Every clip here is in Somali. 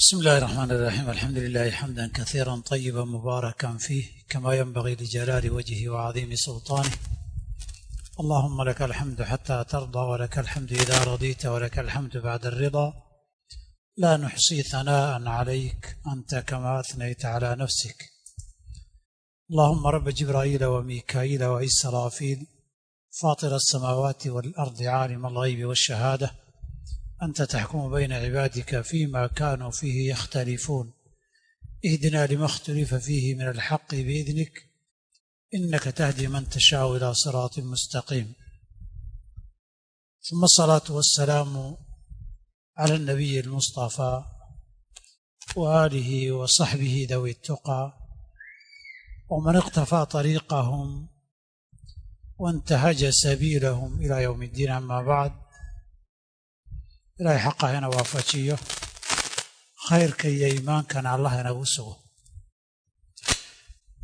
بسم الله الرحمن الرحيم الحمد لله حمدا كثيرا طيبا مباركا فيه كما ينبغي لجلال وجهه وعظيم سلطانه اللهم لك الحمد حتى ترضى ولك الحمد إذا رضيت ولك الحمد بعد الرضا لا نحصي ثناء عليك أنت كما أثنيت على نفسك اللهم رب جبرائيل وميكائيل وإسرافيل فاطر السماوات والأرض عالم الغيب والشهادة أنت تحكم بين عبادك فيما كانوا فيه يختلفون اهدنا لما اختلف فيه من الحق بإذنك إنك تهدي من تشاء إلى صراط مستقيم ثم الصلاة والسلام على النبي المصطفى وآله وصحبه ذوي التقى ومن اقتفى طريقهم وانتهج سبيلهم إلى يوم الدين أما بعد ilaahay xaqa ina waafajiyo. Khayrka iyo iimaankana allah inagu sugo.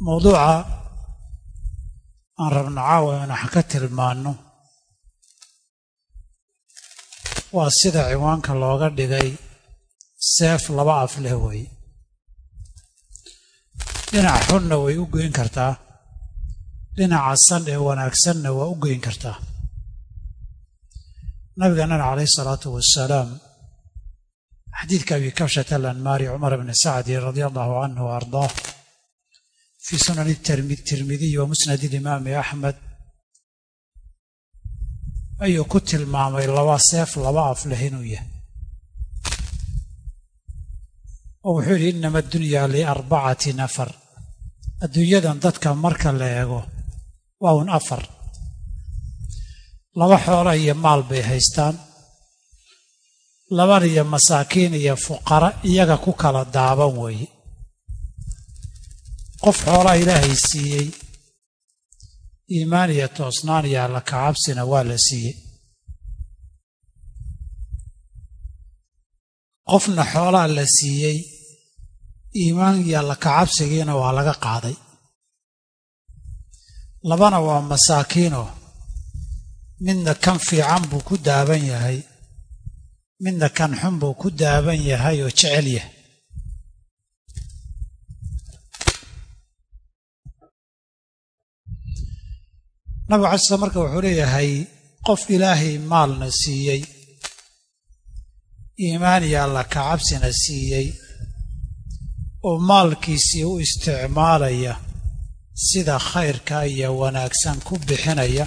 Mawduuca aan rabno caawa in wax ka tilmaanno waa sida ciwaanka looga dhigay seef laba af leh weeye dhinaca xunna way u goyn kartaa. Dhinaca san ee wanaagsanna waa u goyn kartaa nabigeenana calayhi salaatu wasalaam xadiidka abi kabshat alanmaari cumar bni sacdi radia allahu canhu ardaah fii sunani tirmidiy wa musnad ilimaami axmed ayuu ku tilmaamay laba seef laba af leh inuu yahay. Oo wuxuu yidhi inama adunyaa liarbacati nafar. Adduunyadan dadka marka la eego waa un afar laba xoola iyo maal bay haystaan. Laban iyo masaakiin iyo fuqara iyaga ku kala daaban weeye. Qof xoolaa ilaahay siiyey iimaan iyo toosnaan iyo alla kacabsina waa la siiyey. Qofna xoolaa la siiyey iimaan iyo alla kacabsigiina waa laga qaaday. Labana waa masaakiinoo midna kan fiican buu ku daaban yahay midna kan xun buu ku daaban yahay oo jecel yahay. Nabigu cala slam marka wuxuu leeyahay qof ilaahay maalna siiyey iimaan iyo alla kacabsina siiyey oo maalkiisii u isticmaalaya sida khayrka iyo wanaagsan ku bixinaya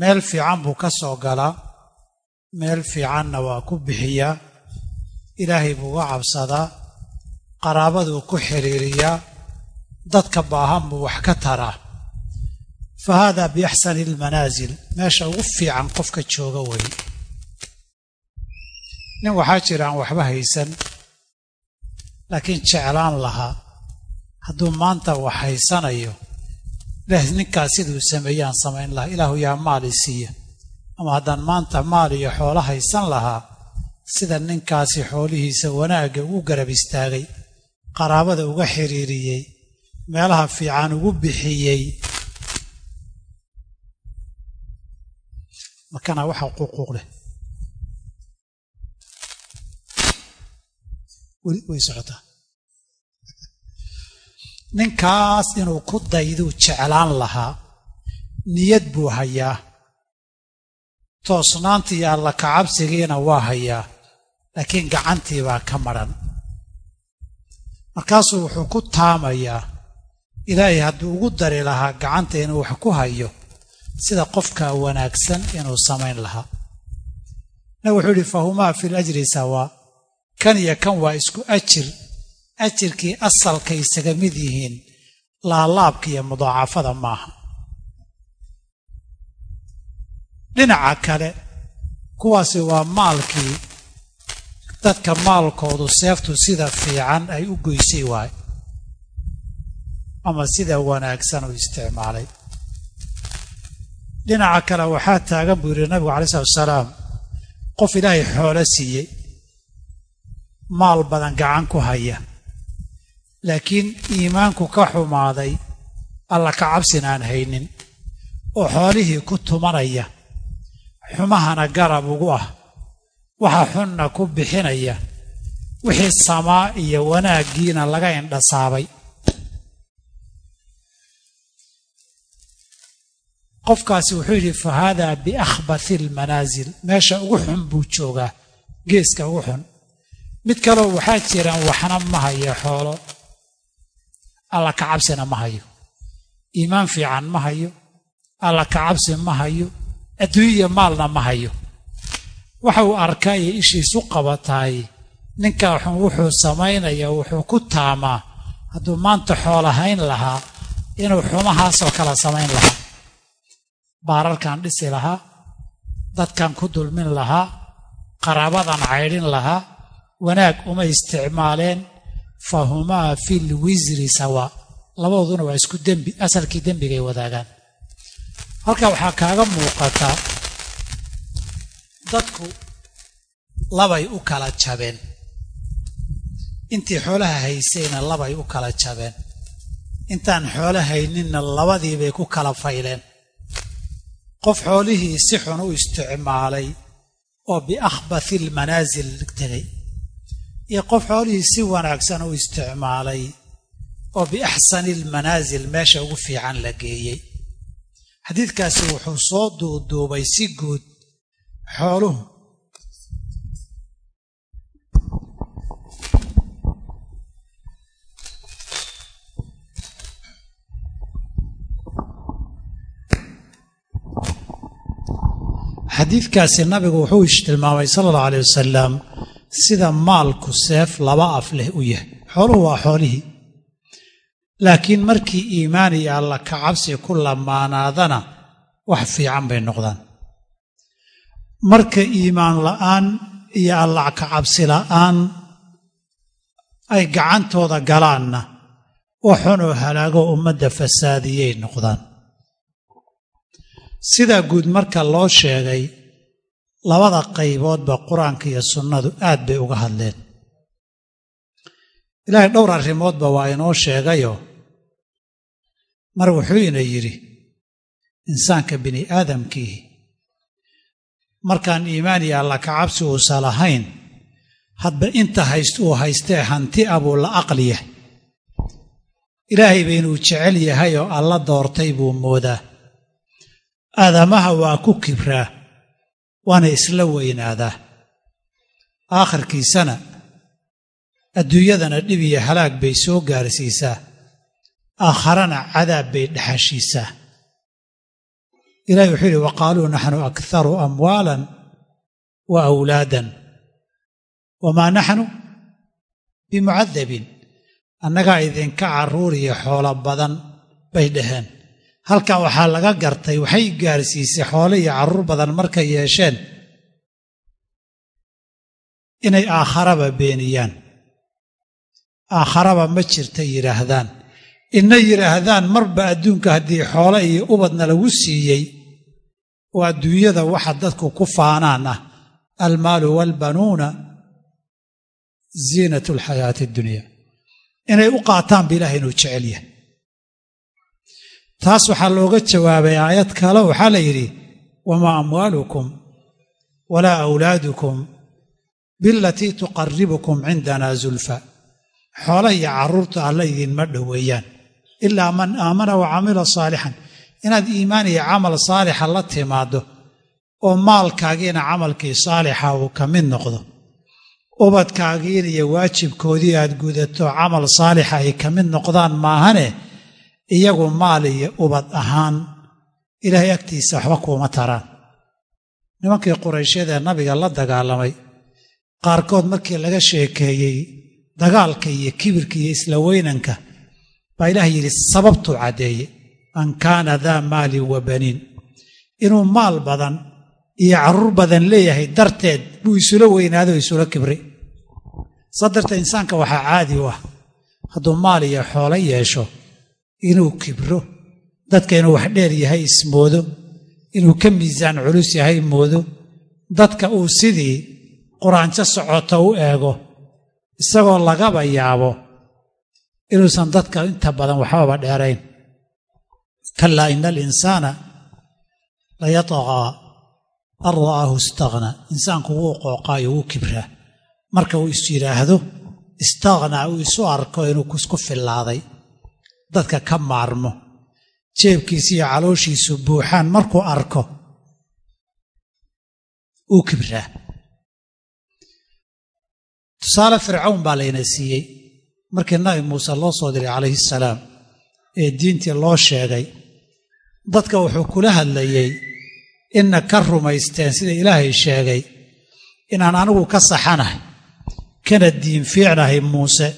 meel fiican buu ka soo galaa meel fiicanna waa ku bixiyaa ilaahay buu uga cabsadaa qaraabaduu ku xidhiiriyaa dadka baahan buu wax ka taraa fa haadaa biaxsani almanaasil meesha ugu fiican qofka jooga weeye nin waxaa jira aan waxba haysan laakiin jeclaan lahaa. Hadduu maanta wax haysanayo ilaah ninkaas siduu sameeyaan samayn lahaa. Ilaahu yaa maal i siiya. Ama haddaan maanta maal iyo xoolo haysan lahaa sida ninkaasi xoolihiisa wanaagga ugu garab istaagay qaraabada uga xiriiriyey meelaha fiican ugu bixiyey. Markana waxa ququuq leh? Way socotaa ninkaas inuu ku dayduu jeclaan lahaa niyad buu hayaa. Toosnaantii iyo alla kacabsigiina waa hayaa laakiin gacantii baa ka madhan markaasuu wuxuu ku taamayaa ilaahay hadduu ugu dari lahaa gacanta inuu wax ku hayo sida qofka wanaagsan inuu samayn lahaa. Nab wuxuu idhi fahumaa fil ajri sawaa kan iyo kan waa isku ajir ajirkii asalkay isaga mid yihiin laalaabka iyo mudaacafada maaha. Dhinaca kale kuwaasi waa maalkii dadka maalkoodu seeftu sida fiican ay u goysay waay ama sida wanaagsan u isticmaalay. Dhinaca kale waxaa taagan buu yidhi nabigu calai salatu wasalaam qof ilaahay xoolo siiyey maal badan gacan ku haya laakiin iimaanku ka xumaaday alla ka cabsin aan haynin oo xoolihii ku tumanaya xumahana garab ugu ah waxa xunna ku bixinaya wixii samaa iyo wanaaggiina laga indhasaabay. Qofkaasi wuxuu yidhi fa haadaa biakhbathi almanaasil meesha ugu xun buu joogaa geeska ugu xun. Mid kaleo waxaa jiraan waxna ma hayo xoolo alla ka cabsina ma hayo. Iimaan fiican ma hayo. Alla ka cabsi ma hayo. Adduunya maalna ma hayo. Waxa uu arkaa iyo ishiisu qabataay ninkaa xun wuxuu samaynaya wuxuu ku taamaa hadduu maanta xoolahayn lahaa inuu xumahaasoo kale samayn lahaa. Baararkan dhisi lahaa. Dadkan ku dulmin lahaa. Qaraabadan caydhin lahaa. Wanaag uma isticmaaleen fa humaa fi lwisri sawa. Labadooduna waa isku dembi asalkii dembigay wadaagaan. Halkaa waxaa kaaga muuqataa dadku labay u kala jabeen. Intii xoolaha haysayna labay u kala jabeen. Intaan xoolo hayninna labadiibay ku kala fayleen qof xoolihii si xun u isticmaalay oo biakhbathi almanaasil tegay iyo qof xoolihii si wanaagsan u isticmaalay oo biaxsani almanaasil meesha ugu fiican la geeyey. Xadiidkaasi wuxuu soo duuduubay si guud xooluhu. Xadiidkaasi nabigu wuxuu tilmaamay sala allahu alay wasalam sida maalku seef laba af leh u yahay. Xooluhu waa xoolihii. Laakiin markii iimaan iyo alla ka cabsi ku lamaanaadana wax fiican bay noqdaan. Marka iimaan la'aan iyo alla ka cabsi la'aan ay gacantooda galaanna waxunoo halaago ummadda fasaadiyey noqdaan. Sidaa guud marka loo sheegay labada qayboodba qur'aanka iyo sunnadu aad bay uga hadleen. Ilaahay dhowr arrimoodba waa inoo sheegayo. Mar wuxuu ina yidhi insaanka bini aadamkii markaan iimaan iyo alla ka cabsi uusa lahayn hadba inta hayst uu haystee hanti abuu la aqliya ilaahay ba inuu jecel yahay oo alla doortay buu moodaa. Aadamaha waa ku kibraa waana isla weynaadaa aakhirkiisana adduunyadana dhib iyo halaag bay soo gaarsiisaa. Aakharana cadaab bay dhexashiisaa ilahi wuxuu yidhi wa qaaluu naxnu akharu amwaalan wa awlaadan. Wamaa naxnu bimucadabiin annagaa idinka carruur iyo xoolo badan bay dhaheen halkan waxaa laga gartay waxay gaarsiisay xoole iyo carruur badan markay yeesheen inay aakharaba beeniyaan. Aakharaba ma jirta yidhaahdaan inna yidhaahdaan marba adduunka haddii xoole iyo ubadna lagu siiyey oo adduunyada waxa dadku ku faanaan ah. Almaalu waalbanuuna ziinatu alxayaati addunya inay u qaataan ba ilaah inuu jecel yahay taas waxaa looga jawaabay aayad kale waxaa la yidhi wamaa amwaalukum walaa awlaadukum bilatii tuqaribukum cindanaa zulfa. Xoolaha iyo carruurta alla idinma dhoweeyaan ilaa man aamana wa camila saalixan inaad iimaan iyo camal saalixa la timaaddo oo maalkaagiina camalkii saalixa uu ka mid noqdo. Ubadkaagiina iyo waajibkoodii aad gudato camal saalixa ay ka mid noqdaan maahane iyagu maal iyo ubad ahaan ilaahay agtiisa waxba kuuma taraan nimankii quraysyadee nabiga la dagaalamay qaarkood markii laga sheekeeyey dagaalka iyo kibirka iyo isla weynanka baa ilaah yidhi sababtuu caddeeye man kaana daa maalin wa baniin. Inuu maal badan iyo carruur badan leeyahay darteed buu isula weynaado isula kibri. Saa darteed insaanka waxaa caadi u ah hadduu maal iyo xoolo yeesho inuu kibro. Dadka inuu wax dheer yahay ismoodo inuu ka miisaan culus yahay moodo. Dadka uu sidii quraanjo socoto u eego isagoo lagaba yaabo inuusan dadka inta badan waxbaba dheerayn. Kalaa ina alinsaana layataqaa an ra'aahu istaqna insaanku wuu qooqaayo wuu kibraa. Marka uu is yidhaahdo istaqhnaa uu isu arko inuu isku fillaaday dadka ka maarmo jeebkiisa iyo calooshiisu buuxaan markuu arko uu kibraa. Tusaale fircawn baa layna siiyey markii nabi muuse loo soo diray calayhi salaam ee diintii loo sheegay. Dadka wuxuu kula hadlayey inna ka rumaysteen sida ilaahay sheegay inaan anigu ka saxanahay kana diin fiicnahay muuse.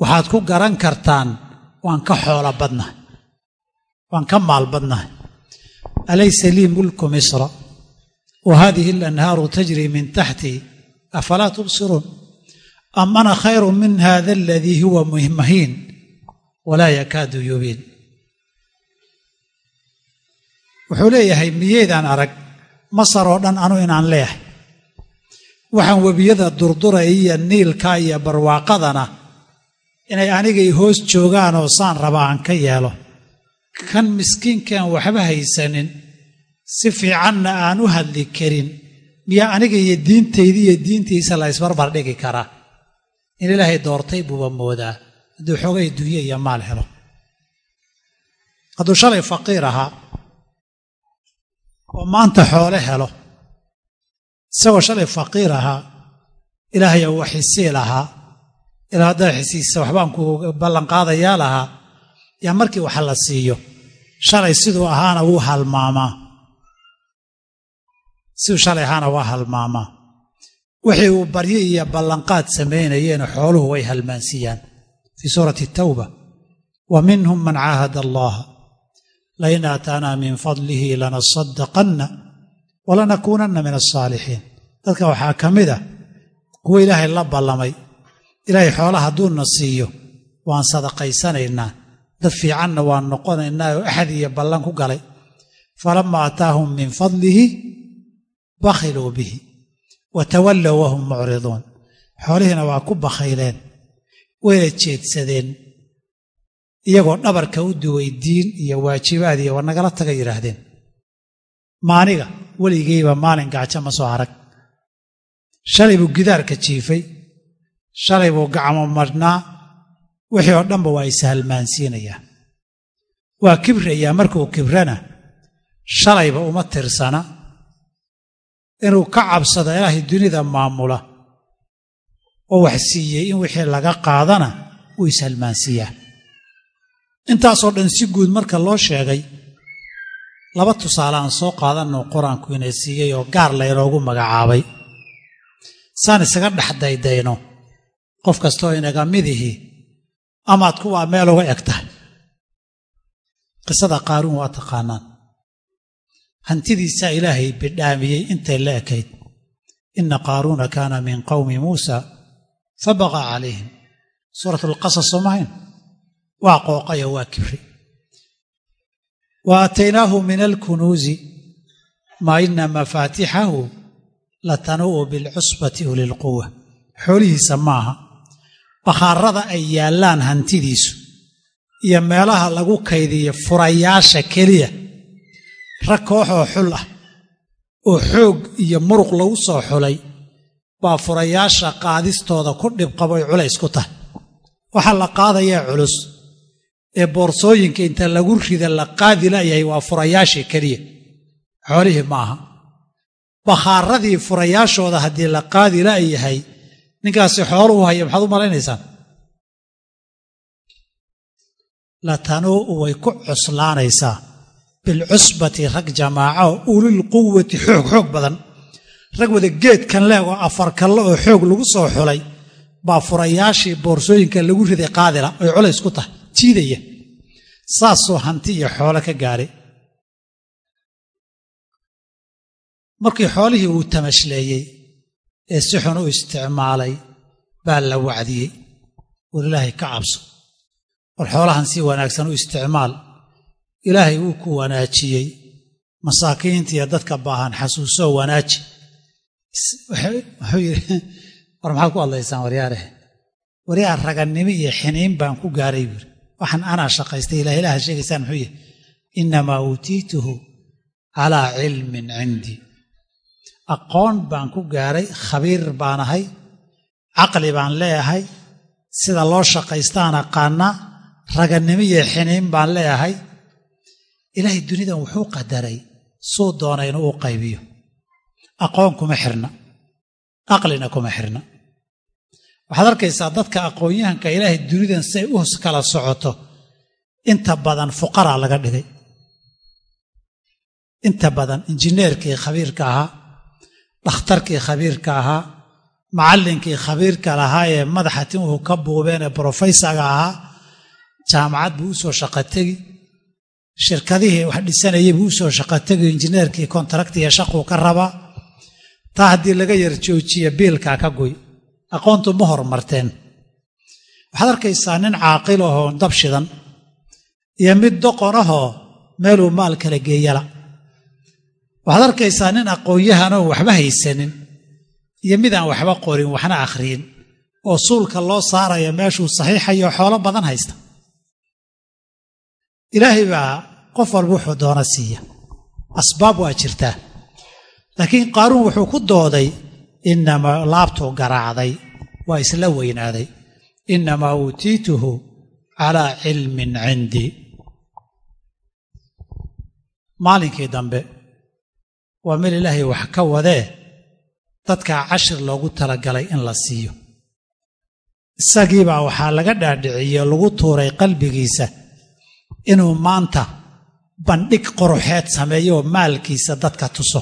Waxaad ku garan kartaan waan ka xoolo badnahay. Waan ka maal badnahay. Alaysa lii mulku misra? Wa haadihi alanhaaru tajrii min taxtii afalaa tubsiruun? Am ana khayru min hada aladii huwa mahiin walaa yakaadu yubiin. Wuxuu leeyahay miyeydaan arag masar oo dhan anu inaan leeyahay. Waxaan webiyada durduraya iyo niilka iyo barwaaqadana inay anigay hoos joogaanoo saan raba aan ka yeelo. Kan miskiinkaan waxba haysanin si fiicanna aan u hadli karin. Miyaa aniga iyo diintaydi iyo diintiisa la isbarbar dhigi karaa in ilaahay doortay buuba moodaa. Hadduu xoogay dunye iyo maal helo. Hadduu shalay faqiir ahaa oo maanta xoole helo isagoo shalay faqiir ahaa ilaahayo wax xisii lahaa ilaa haddaa xisiisa waxbaan ku ballanqaadayaa lahaa yaa markii wax la siiyo shalay siduu ahaana wuu halmaamaa siduu shalay ahaana waa halmaamaa wixii uu barye iyo ballanqaad samaynayeena xooluhu way halmaansiiyaan. Fii suurati tawba wa minhum man caahada allaha lain aataanaa min fadlihi lanasadaqanna walanakuunanna min alsaalixiin dadka waxaa ka mid ah kuwa ilaahay la ballamay ilaahay xoola hadduuna siiyo waan sadaqaysanaynaa. Dad fiicanna waan noqonaynaa oo axad iyo ballan ku galay. Falama aataahum min fadlihi bakhiluu bihi wa tawallow wahum mucriduun. Xoolihiina waa ku bakhayleen wayna jeedsadeen iyagoo dhabarka u duway diin iyo waajibaad iyo war nagala taga yidhaahdeen maaniga weligayba maalin gaajo ma soo arag. Shalay buu gidaarka jiifay shalay buu gacmo marhnaa wixii oo dhanba waa ishalmaansiinayaa waa kibrayaa markuu kibrana shalayba uma tirsana. Inuu ka cabsado ilaahay dunida maamula oo wax siiyey in wixii laga qaadana wuu ishalmaansiiyaa intaasoo dhan si guud marka loo sheegay laba tusaale aan soo qaadanno qur'aanku ina siiyey oo gaar laynoogu magacaabay. Saan isaga dhex daydayno qof kastoo inaga midihii amaad kuwaa meel uga eg tahay. Qisada qaaruun waa taqaanaan. Hantidiisaa ilaahay bidhaamiyey intay la ekayd. Inna qaaruuna kaana min qawmi muusa fabaqa calayhim. Suurat alqasas soo mahayn waa qooqayo waa kibri. Wa aataynaahu min alkunuusi maa ina mafaatixahu latanu'u bilcusbati ulilquwa xoolihiisa maaha bakhaarada ay yaallaan hantidiisu iyo meelaha lagu kaydiyo furayaasha keliya. Rag kooxoo xul ah oo xoog iyo muruq lagu soo xulay baa furayaasha qaadistooda ku dhibqaboy culays ku tahay waxaa la qaadayaa culus ee boorsooyinka inta lagu rida la qaadi layahay waa furayaashii keliya. Xoolihii ma aha bakhaaradii furayaashooda haddii la qaadi la'yahay ninkaasi xooluhu haya maxaad u malaynaysaan latanuu'u way ku cuslaanaysaa. Bilcusbati rag jamaaco ulil quwati xoog xoog badan. Rag wada geedkan leeg oo afar kalle oo xoog lagu soo xulay baa furayaashii boorsooyinka lagu riday qaadila. Oy culays ku tahay jiidaya saasoo hanti iyo xoolo ka gaadhay markii xoolihii uu tamashleeyey ee si xun u isticmaalay baa la wacdiyey. War ilaahay ka cabso. War xoolahan si wanaagsan u isticmaal. Ilaahay wuu ku wanaajiyey. Masaakiinta iyo dadka baahan xasuusoo wanaaji. Wuxuu yidhi war maxaad ku hadlaysaan waryaareh waryaa ragannimo iyo xiniin baan ku gaaray buuri waxaan anaa shaqaystay ilah ilaha sheegaysaan. Muxuu yihi innamaa uutiituhu calaa cilmin cindii aqoon baan ku gaaray khabiir baan ahay caqli baan leeyahay sida loo shaqaystaan aqaanaa raganimo iyo xiniin baan leeyahay. Ilaahay dunidan wuxuu qadaray suu doona inuu u qaybiyo. Aqoon kuma xirna aqlina kuma xirna. Waxaad arkaysaa dadka aqoon-yahanka ilaahay dunidan siay u kala socoto. Inta badan fuqaraa laga dhigay. Inta badan injineerkii khabiirka ahaa dhakhtarkii khabiirka ahaa macallinkii khabiirka lahaa ee madaxa timuhu ka buubeen ee brofesaga ahaa jaamacad buu u soo shaqotegi shirkadihii wax dhisanayay buu u soo shaqotegi injineerkii kontraktiga shaquu ka rabaa taa haddii laga yar joojiya biilkaa ka goy. Aqoontu ma horumarteen. Waxaad arkaysaa nin caaqil ahoo dab shidan iyo mid doqon ahoo meeluu maal kala geeyala waxaad arkaysaa nin aqoon-yahanoo waxba haysanin iyo mid aan waxba qorin waxna akhriyin oo suulka loo saarayo meeshuu saxiixayo xoolo badan haysta. Ilaahay baa qof walba wuxuu doona siiya. Asbaab waa jirtaa. Laakiin qaaruun wuxuu ku dooday inamaa laabtuu garaacday waa isla weynaaday. Innamaa uutiituhu calaa cilmin cindii maalinkii dambe waa meel ilaahay wax ka wadee. Dadkaa cashir loogu talagalay in la siiyo. Isagiibaa waxaa laga dhaadhiciye lagu tuuray qalbigiisa inuu maanta bandhig qoruxeed sameeyo oo maalkiisa dadka tuso.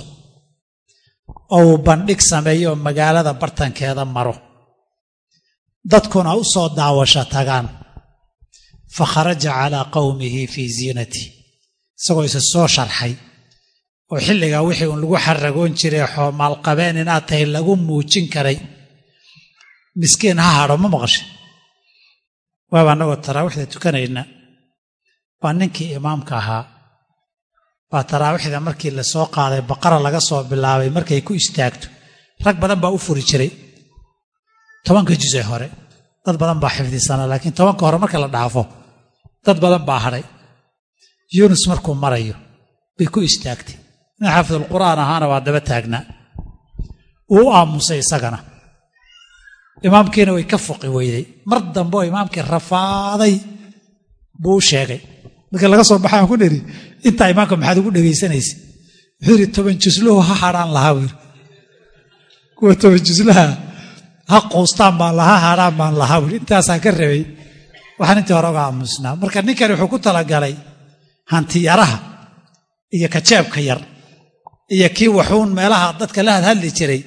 Oo uu bandhig sameeyo magaalada bartankeeda maro. Dadkuna u soo daawasho tagaan. Fa kharaja calaa qawmihi fii ziinati isagoo isa soo sharxay oo xilligaa wixii uun lagu xaragoon jiray xoomaalqabeen inaad tahay lagu muujin karay miskiin ha hadho ma maqashay waaba annagoo taraawiixda tukanayna baa ninkii imaamka ahaa baa taraawiixda markii la soo qaaday baqara laga soo bilaabay markay ku istaagto rag badan baa u furi jiray. Tobanka juz hore dad badan baa xifdisana laakiin tobanka hore marka la dhaafo dad badan baa hadhay yuunus markuu marayo bay ku istaagtay nin xaafidulqur'aan ahaana waa daba taagnaa wuu aamusay isagana. Imaamkiina way ka foqi weyday. Mar dambe oo imaamkii rafaaday buu u sheegay. Markii laga soo baxaan ku nidhi intaa imaamka maxaad ugu dhegaysanaysa wuxuu yidhi toban jusluhu ha hadhaan lahaa buu yidhi. Kuwa toban juslaha ha quustaan baan lahaa hadhaan baan lahaa buu yidhi. Intaasaan ka rabay waxaan intii hore uga aamusnaa. Marka ninkani wuxuu ku talagalay hantiyaraha iyo kajeebka yar iyo kii waxuun meelaha dadka la hadhadli jiray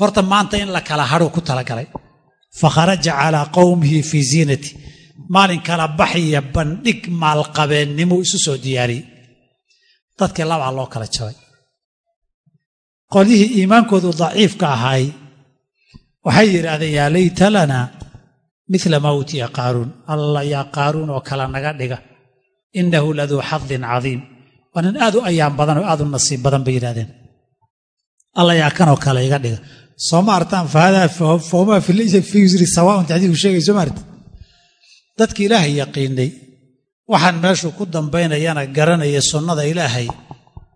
horta maanta in la kala hadhuu ku talagalay fa kharaja calaa qowmihi fii ziinati. Maalin kala baxiya bandhig maalqabeennimuu isu soo diyaariyey dadkii labaa loo kala jabay. Qolyihii iimaankoodu daciifka ahaay waxay yidhaahdeen yaa layta lana mila maa utiya qaaruun. Alla yaa qaaruun oo kale naga dhiga. Innahu laduu xadin cadiim waa nin aad u ayaan badan oo aad u nasiib badan bay yidhahdeen alla yaa kanoo kale iga dhiga sooma artaan fahadaa fahuma fi yusri sawaaun taxdiiku sheegay soo maarti dadki ilaahay yaqiinay. Waxaan meeshuu ku dambaynayana garanaya sunnada ilaahay.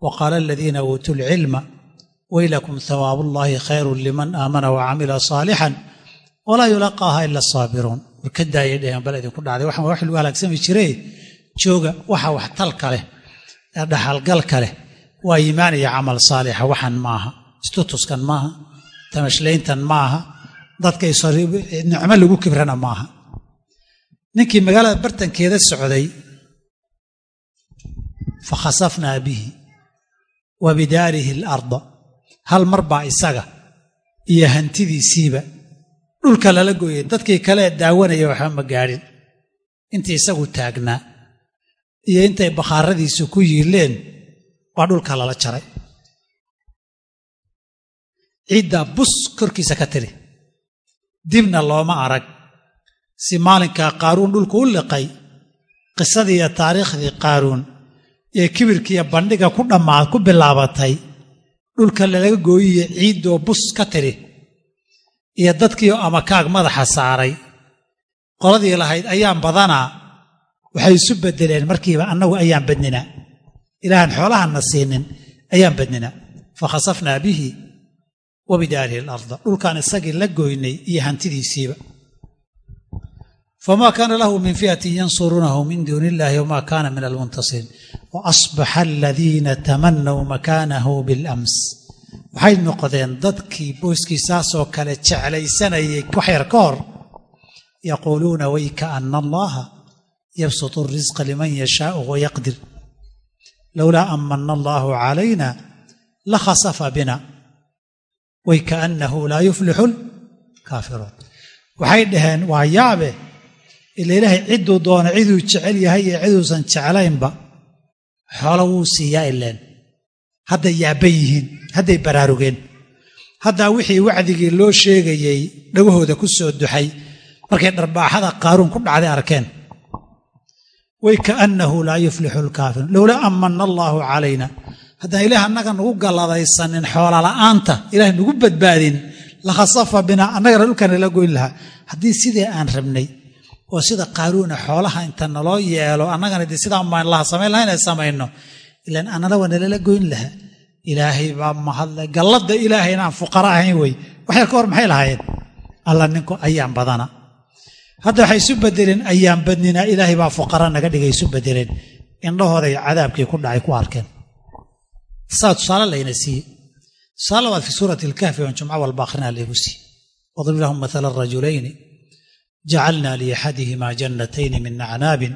Wa qaala aladiina uutuu lcilma weylakum hawaabullaahi khayrun liman aamana wa camila saalixan walaa yulaqaaha ila asaabiruun warka daayay dheheen bal idinku dhacday. Waxaan wax lagu halaagsami jire jooga waxa wax talka leh ee dhaxalgalka leh waa iimaan iyo camal saalixa waxan maaha. Istutuskan maaha tamashlayntan maaha dadka nicmo lagu kibrana maaha. Ninkii magaalada bartankeeda socday fa bihi wa bidaarihi alarda. Hal mar baa isaga iyo hantidiisiiba dhulka lala gooyay dadkii kale daawanaya waxba ma gaadhin intii isagu taagnaa iyo intay bakhaaradiisu ku yiileen baa dhulka lala jaray. Ciiddaa bus korkiisa ka tiri. Dibna looma arag. Si maalinkaa qaaruun dhulku u liqay qisadii iyo taariikhdii qaaruun ee kibirkiiyo bandhiga ku dhammaa ku bilaabatay dhulka lalaga gooyiye ciiddoo bus ka tiri. Iyo dadkiioo amakaag madaxa saaray. Qoladii lahayd ayaan badanaa waxay isu beddeleen markiiba annagu ayaan badninaa ilaahan xoolahanna siinin ayaan badninaa fa khasafnaa bihi wa bidaarihi dhulkaan isagii la goynay iyo hantidiisiiba. Famaa kaana lahu min fi'atin yansuruunahu min duuni illahi wamaa kaana min almuntasiriin wa asbaxa aladiina tamanaw makaanahu bilams. Waxay noqdeen dadkii booskiisaasoo kale jeclaysanayay wax yar ka hor yaquuluuna way kaana allaha yabsutu risqa liman yashaau wayaqdir lowlaa amana allahu calayna lakhasafa bina. Way kaannahu laa yuflixu lkaafiruun waxay dhaheen waa yaabe ila ilaahay cidduu doono ciduu jecel yahay iyo ciduusan jeclaynba xoolo wuu siiyaa ileen. Hadday yaabban yihiin hadday baraarugeen. Haddaa wixii wacdigii loo sheegayey dhagahooda ku soo duxay markay dharbaaxada qaaruun ku dhacday arkeen way kaannahu laa yuflixu lkaafiruun lowlaa amana allaahu calayna. Haddaan ilaah annaga nagu galladaysanin xoolola'aanta ilaah nagu badbaadin lakhasafa bina annagana dhulkana la goyn lahaa. Haddii sidii aan rabnay oo sida qaaruuna xoolaha inta naloo yeelo annagana dee sidaan baan laha samayn laha inay samayno ilaan annana nalala goyn lahaa. Ilaahay baa mahadle galladda ilaahay inaan fuqara ahayn wey waxyar ka hor maxay lahaayeen? Alla ninku ayaan badana hadda waxay isu bedeleen ayaan badninaa ilaahay baa fuqara naga dhigay isu bedeleen indhahooday cadaabkii ku dhacay ku arkeen. Saa tusaale layna siiye tusaale labaad fi suurati alkahfi oon jumco walba akhrinaa laygu siiye wadrib lahum mathala rajulayni jacalna liaxadihimaa jannatayni min acnaabin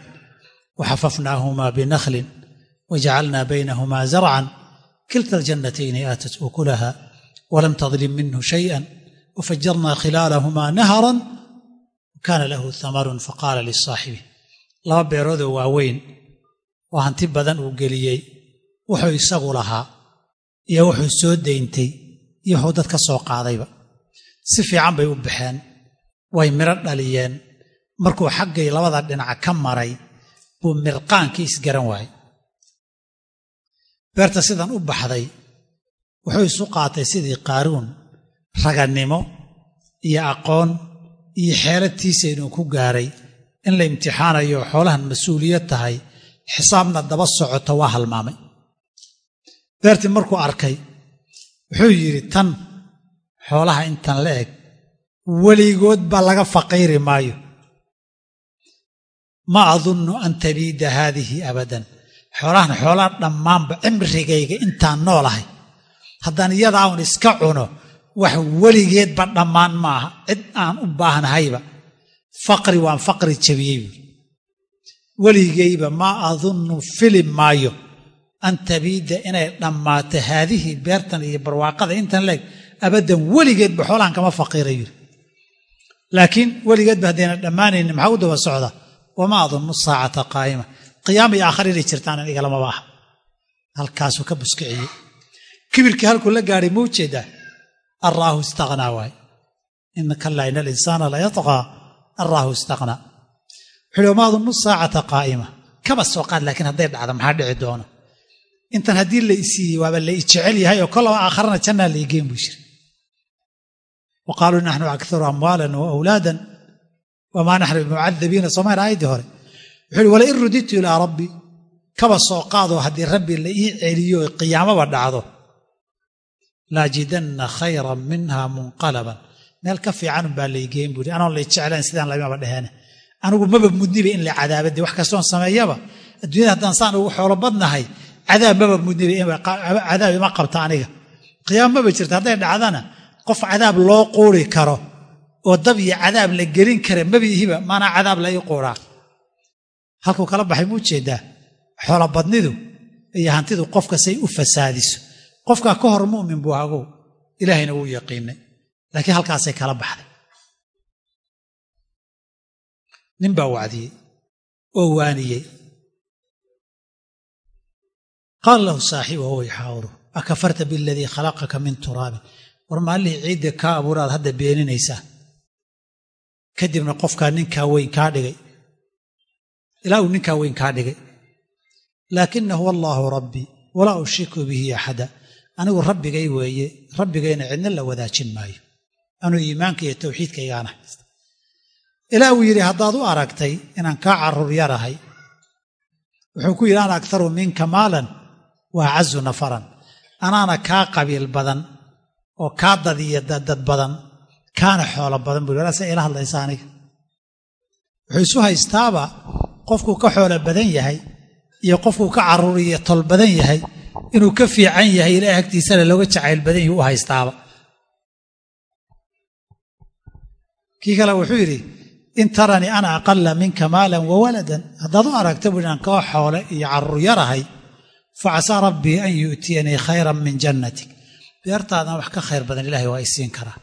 waxafafnaahumaa binakhlin wajacalna baynahumaa zarcan. Kilta aljannatayni aatat ukulaha walam tadlim minhu shayئa wafajarna khilaalahumaa naharan kaana lahu hamarun faqaala lisaaxibi laba beeroodoo waaweyn oo hanti badan uu geliyey wuxuu isagu lahaa iyo wuxuu soo dayntay iyo wuxuu dad ka soo qaadayba. Si fiican bay u baxeen way midho dhaliyeen. Markuu xaggay labada dhinaca ka maray buu mirqaankii isgaran waayey. Beerta sidan u baxday wuxuu isu qaatay sidii qaaruun ragannimo iyo aqoon iyo xeeladtiisa inuu ku gaaray in la imtixaanayo xoolahan mas'uuliyad tahay xisaabna daba socoto waa halmaamay. Beertii markuu arkay wuxuu yidhi tan xoolaha intan la eg weligood baa laga faqiiri maayo. Ma adunnu an tabiida haadihi abadan. Xoolahan xoolaa dhammaanba cimrigayga intaan noolahay. Haddaan iyadaa un iska cuno wax weligeedba dhammaan maaha. Cid aan u baahnahayba faqri waan faqri jabiyey. Buuri weligayba maa adunnu fili maayo. An tabiida inay dhammaato haadihii beertan iyo barwaaqada intan leeg abaddan weligeedba xoolahan kama faqiira yiri laakiin weligeedba haddayna dhammaanaynin maxaa u daba socda? Wamaa adunnu saacata qaa'ima. Qiyaama iyo aakhar inay jirtaan aniga aha halkaasuu ka buskiciyey. Kibirkii halkuu la gaadhay ma u jeedaa araahu istaqnaa waay ina kallaa ina alinsaana la yatqaa araahu istaqnaa wuxuuhi wamaa adunnu saacata qaa'ima kaba soo qaad laakiin hadday dhacda maxaa dhici doona intan haddii la isiiyey waaba la ijecel yahay oo kolaba aakharana jannaa la igeen buu jiri wa qaaluu naxnu akharu amwaalan wa awlaadan wamaa naxnu bimucadabiina soomayn aayaddii hore wuxuu uhi walain rudidtu ilaa rabbi kaba soo qaadoo haddii rabbi la ii celiyo qiyaamaba dhacdo laajidanna khayran minha munqalaban meel ka fiicanun baa laygeen buuri anoon lay jeclayn sidaan lamaba dheheene anigu maba mudniba in la cadaabade wax kastoon sameeyaba adduunyada haddaan saan ugu xoolo badnahay cadaab maba mudniba cadaab ima qabta aniga qiyaam maba jirta hadday dhacdana qof cadaab loo quuri karo oo dab iyo cadaab la gelin kara maba ihiba maanaa cadaab la ii quuraa halkuu kala baxay muu jeedaa xoolobadnidu iyo hantidu qofka say u fasaadiso qofkaa ka hor mu'min buu agow ilaahayna wuu yaqiinay laakiin halkaasay kala baxday. Nin baa wacdiyey oo waaniyey. Qaala lahu saaxibuhu huwa yaxaawuru akafarta bialadii khalaqaka min turaabin war maallihii ciidda kaa abuuraad hadda beeninaysaa. Kadibna qofkaa ninkaa weyn kaa dhigay. Ilaa uu ninkaa weyn kaa dhigay. Laakinahu allaahu rabbii walaa ushriku bihi axada anigu rabbigay weeye rabbigayna cidna la wadaajin maayo. Anuu iimaanka iyo tawxiidkaygaana haysta ilaa uu yidhi haddaad u aragtay inaan kaa carruur yarahay wuxuu ku yidhi ana akharu minka maalan wa acazu nafaran. Anaana kaa qabiil badan oo kaa dad badan kaana xoolo badan buu walaase ila hadlaysa aniga. Wuxuu isu haystaaba qofkuu ka xoolo badan yahay iyo qofkuu ka carruuriyo tol badan yahay inuu ka fiican yahay ilaah agtiisana looga jacayl badan yahi u haystaaba. Kii kale wuxuu yidhi in taranii ana aqala minka maalan wa waladan. Haddaad u aragta buu inaan koo xoole iyo carruur yarahay fa casaa rabbii an yu'tiyanii khayran min jannatik. Beertaadan wax ka khayr badan ilahay waa isiin karaa.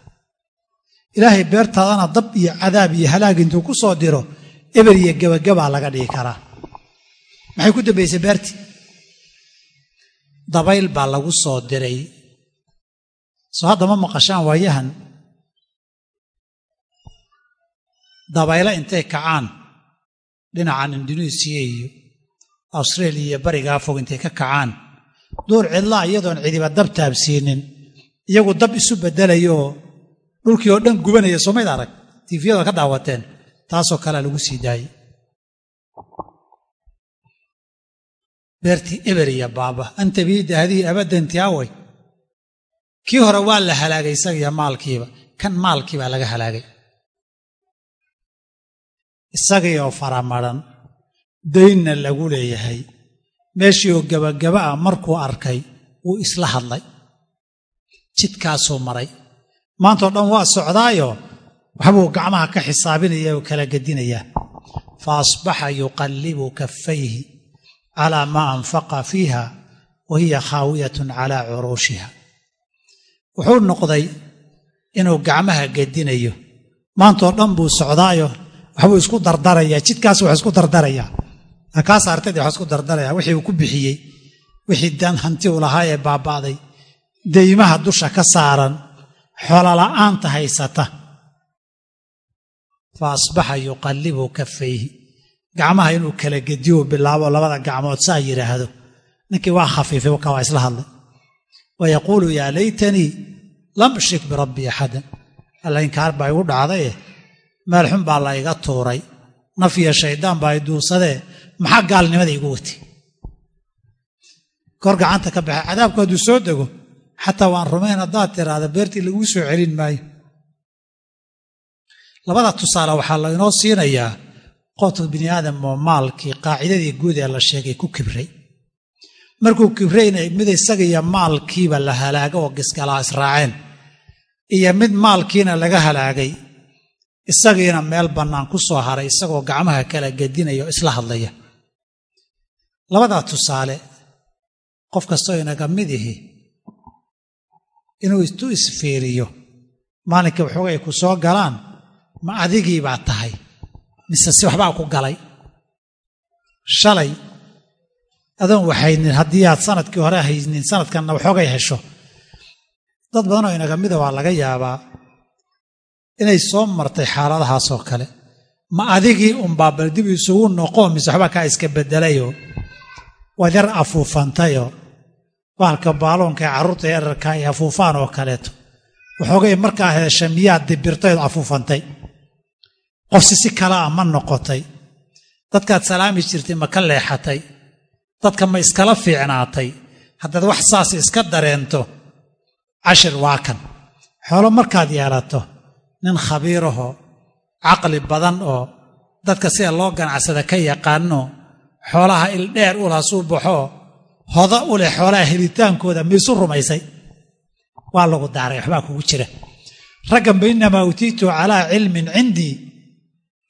Ilaahay beertaadana dab iyo cadaab iyo halaag intuu ku soo diro eber iyo gebagabaa laga dhigi karaa. Maxay ku dambaysay beertii dabayl baa lagu soo diray. Soo hadda ma maqashaan waayahan. Dabaylo intay kacaan. Dhinacan induneisiya iyo austraeliya iyo barigaa fog intay ka kacaan. Duur cidlaa iyadoon cidiba dab taabsiinin. Iyagu dab isu beddelayooo dhulkii oo dhan gubanaya soomayd arag. Tiifiyada ka daawateen taasoo kalea lagu sii daayey beertii eber iyo baaba. Anta biidda haddii abaddanti away kii hore waa la halaagay isagiyo maalkiiba. Kan maalkii baa laga halaagay. Isagii oo faramaran daynna lagu leeyahay. Meeshii oo gebagaba ah markuu arkay wuu isla hadlay. Jidkaasuu maray. Maantao dhan waa socdaayo waxbuu gacmaha ka xisaabinaya oo kala gedinayaa fa asbaxa yuqallibu kaffayhi calaa maa anfaqa fiiha wa hiya khaawiyatun calaa curuushiha wuxuu noqday inuu gacmaha gedinayo maantoo dhan buu socdaayo waxbuu isku dardarayaa jidkaas wax isku dardarayaa kaa saartad wax isku dardaraya wixii uu ku bixiyey wixii dan hanti u lahaa ee baaba'day deymaha dusha ka saaran xoolola'aanta haysata fa asbaxa kaffayhi gacmaha inuu kala gediyo bilaabo labada gacmood saa yidhaahdo. Ninkii waa khafiifay waka waa isla hadlay. Wa yaquulu yaa laytanii lam ushrik birabbii axadan alla inkaar baa igu dhacdaye. Meel xun baa la iga tuuray. Naf iyo shayddaan baa i duursadee maxaa gaalnimada igu watay kor gacanta ka baxay cadaabku hadduu soo dego. Xataa waan rumayn haddaad tiraahda beertii laguu soo celin maayo. Labada tusaale waxaa la inoo siinayaa qofka bini aadam oo maalkii qaacidadii guud ee la sheegay ku kibray. Markuu kibrayna mid isaga iyo maalkiiba la halaago oo gisgalaa israaceen iyo mid maalkiina laga halaagay isagiina meel bannaan ku soo haray isagoo gacmaha kala gedinaya oo isla hadlaya. Labadaa tusaale qof kastoo inaga mid ihi inuu istu isfiiriyo maalinka waxooga ay ku soo galaan? Ma adigii baa tahay mise si waxbaa ku galay? Shalay. Adoon waxaynin haddii aad sannadkii hore haynin sanadkanna waxoogay hesho. Dad badanoo inaga mida waa laga yaabaa inay soo martay xaaladahaasoo kale. Ma adigii unbaa bal dib isugu noqo mise waxbaa kaa iska beddelayoo waad yar afuufantayoo bahalka baaloonka ee carruurta yararka ay afuufaan oo kaleeto. Waxoogay markaa hesha miyaad dibirtay ood afuufantay qofsi si kalaa ma noqotay. Dadkaad salaami jirtay ma ka leexatay. Dadka ma iskala fiicnaatay. Haddaad wax saas iska dareento cashir waa kan. Xoolo markaad yeelato nin khabiirahoo caqli badan oo dadka sida loo ganacsada ka yaqaano xoolaha ildheer ula suu baxoo hoda u leh xoolaha helitaankooda miisu rumaysay. Waa lagu daaray waxbaa kugu jira. Raggan bainamaa utiitu calaa cilmin cindii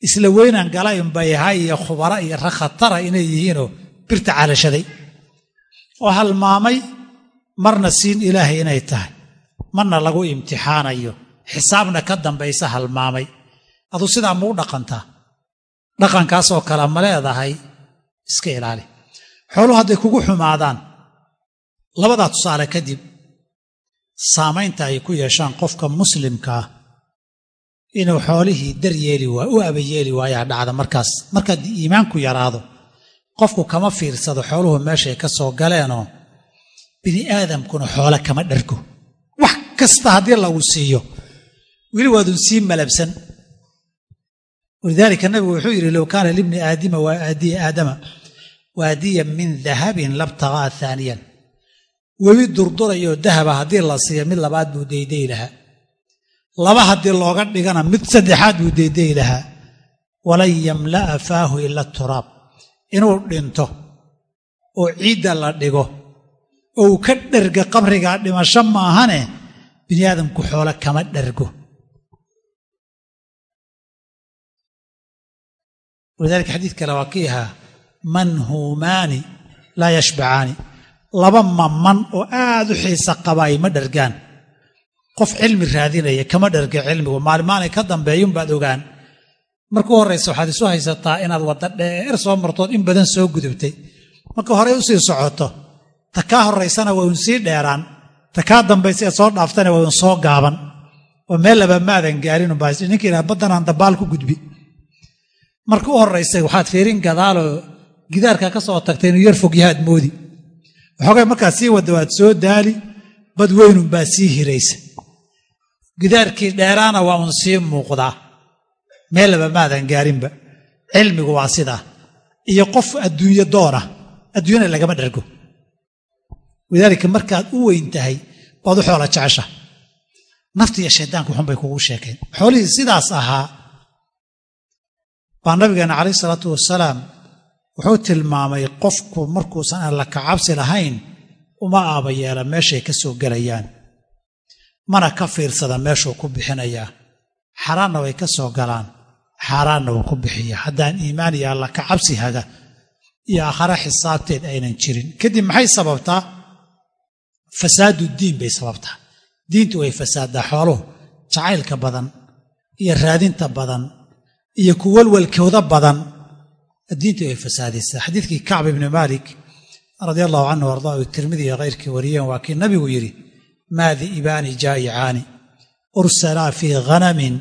isla weynaan galay unbay ahay iyo khubara iyo rag khatara inay yihiinoo birta caalashaday oo halmaamay marna siin ilaahay inay tahay. Marna lagu imtixaanayo. Xisaabna ka dambaysa halmaamay aduu sidaa muu dhaqantaa dhaqankaasoo kale ma leedahay. Iska ilaali. Xooluhu hadday kugu xumaadaan labadaa tusaale kadib saamaynta ay ku yeeshaan qofka muslimkaa inuu xoolihii dar yeeli waayo u abayeeli waayaa dhacda markaas. Markaad iimaanku yaraado qofku kama fiirsado xooluhu meeshay ka soo galeenoo bini aadamkuna xoole kama dhargo wax kasta haddii lagu siiyo weli waadun sii malabsan. Walidaalika nabigu wuxuu yidhi low kaana libni aadima waadiya aadama waadiyan min dahabin labtaqaa haaniyan webi durdurayoo dahaba haddii la siiya mid labaad buu dayday lahaa laba haddii looga dhigana mid saddexaad buu dayday lahaa walan yamla'a faahu ila turaab inuu dhinto oo ciidda la dhigo oo uu ka dherga qabrigaa dhimasho maahane bini aadamku xoole kama dhergo. Walidaalika xadiid kale waa kii ahaa manhuumaani laa yashbacaani. Laba maman oo aad u xiisa qabaay ma dhergaan qof cilmi raadinaya kama dherga cilmigu. Maalmaalin ka dambeeyunbaad ogaan. Markuu horraysa waxaad isu haysataa inaad wadda dheer soo martood in badan soo gudubtay. Marka horey u sii socoto. Ta kaa horraysana waa sii dheeraan. Ta kaa dambaysa ee soo dhaaftana waa un soo gaaban. Oo meel laba maadan gaarinunbaa ninka yidhaha baddanaan dabaal ku gudbi. Marka u horraysay waxaad fiirin gadaaloo gidaarka ka soo tagtay inuu yar fog yahaad moodi. Waxoogay markaad sii wadda waad soo daali bad weynunbaa sii hiraysa gidaarkii dheeraana waa un sii muuqdaa meel laba maadan gaarinba. Cilmigu waa sidaa iyo qof adduunyo doona. Adduunyana lagama dhergo walidaalika markaad u weyn tahay baad u xoola jecesha. Nafti iyo shaydaanku xunbay kugu sheekayn xoolihii sidaas ahaa baa nabigeena calayh isalaatu wasalaam wuxuu tilmaamay qofku markuusan alla kacabsi lahayn uma aaba yeela meeshay ka soo gelayaan mana ka fiirsada meeshuu ku bixinayaa xaaraanna way ka soo galaan. Xaaraanna wuu ku bixiya haddaan iimaan iyo alla kacabsi haga iyo aakhare xisaabteed aynan jirin. Kadib maxay sababtaa? Fasaadu diin bay sababtaa. Diintu way fasaaddaa xooluhu. Jacaylka badan iyo raadinta badan iyo kuwalwalkooda badan diinta way fasaadaysaa. Xadiidkii kacb ibni maalik radia allahu canhu ardaa u tirmidi iyo kayrkii wariyeen waa kii nabigu yidhi maa di'ibaani jaa'icaani ursalaa fii khanamin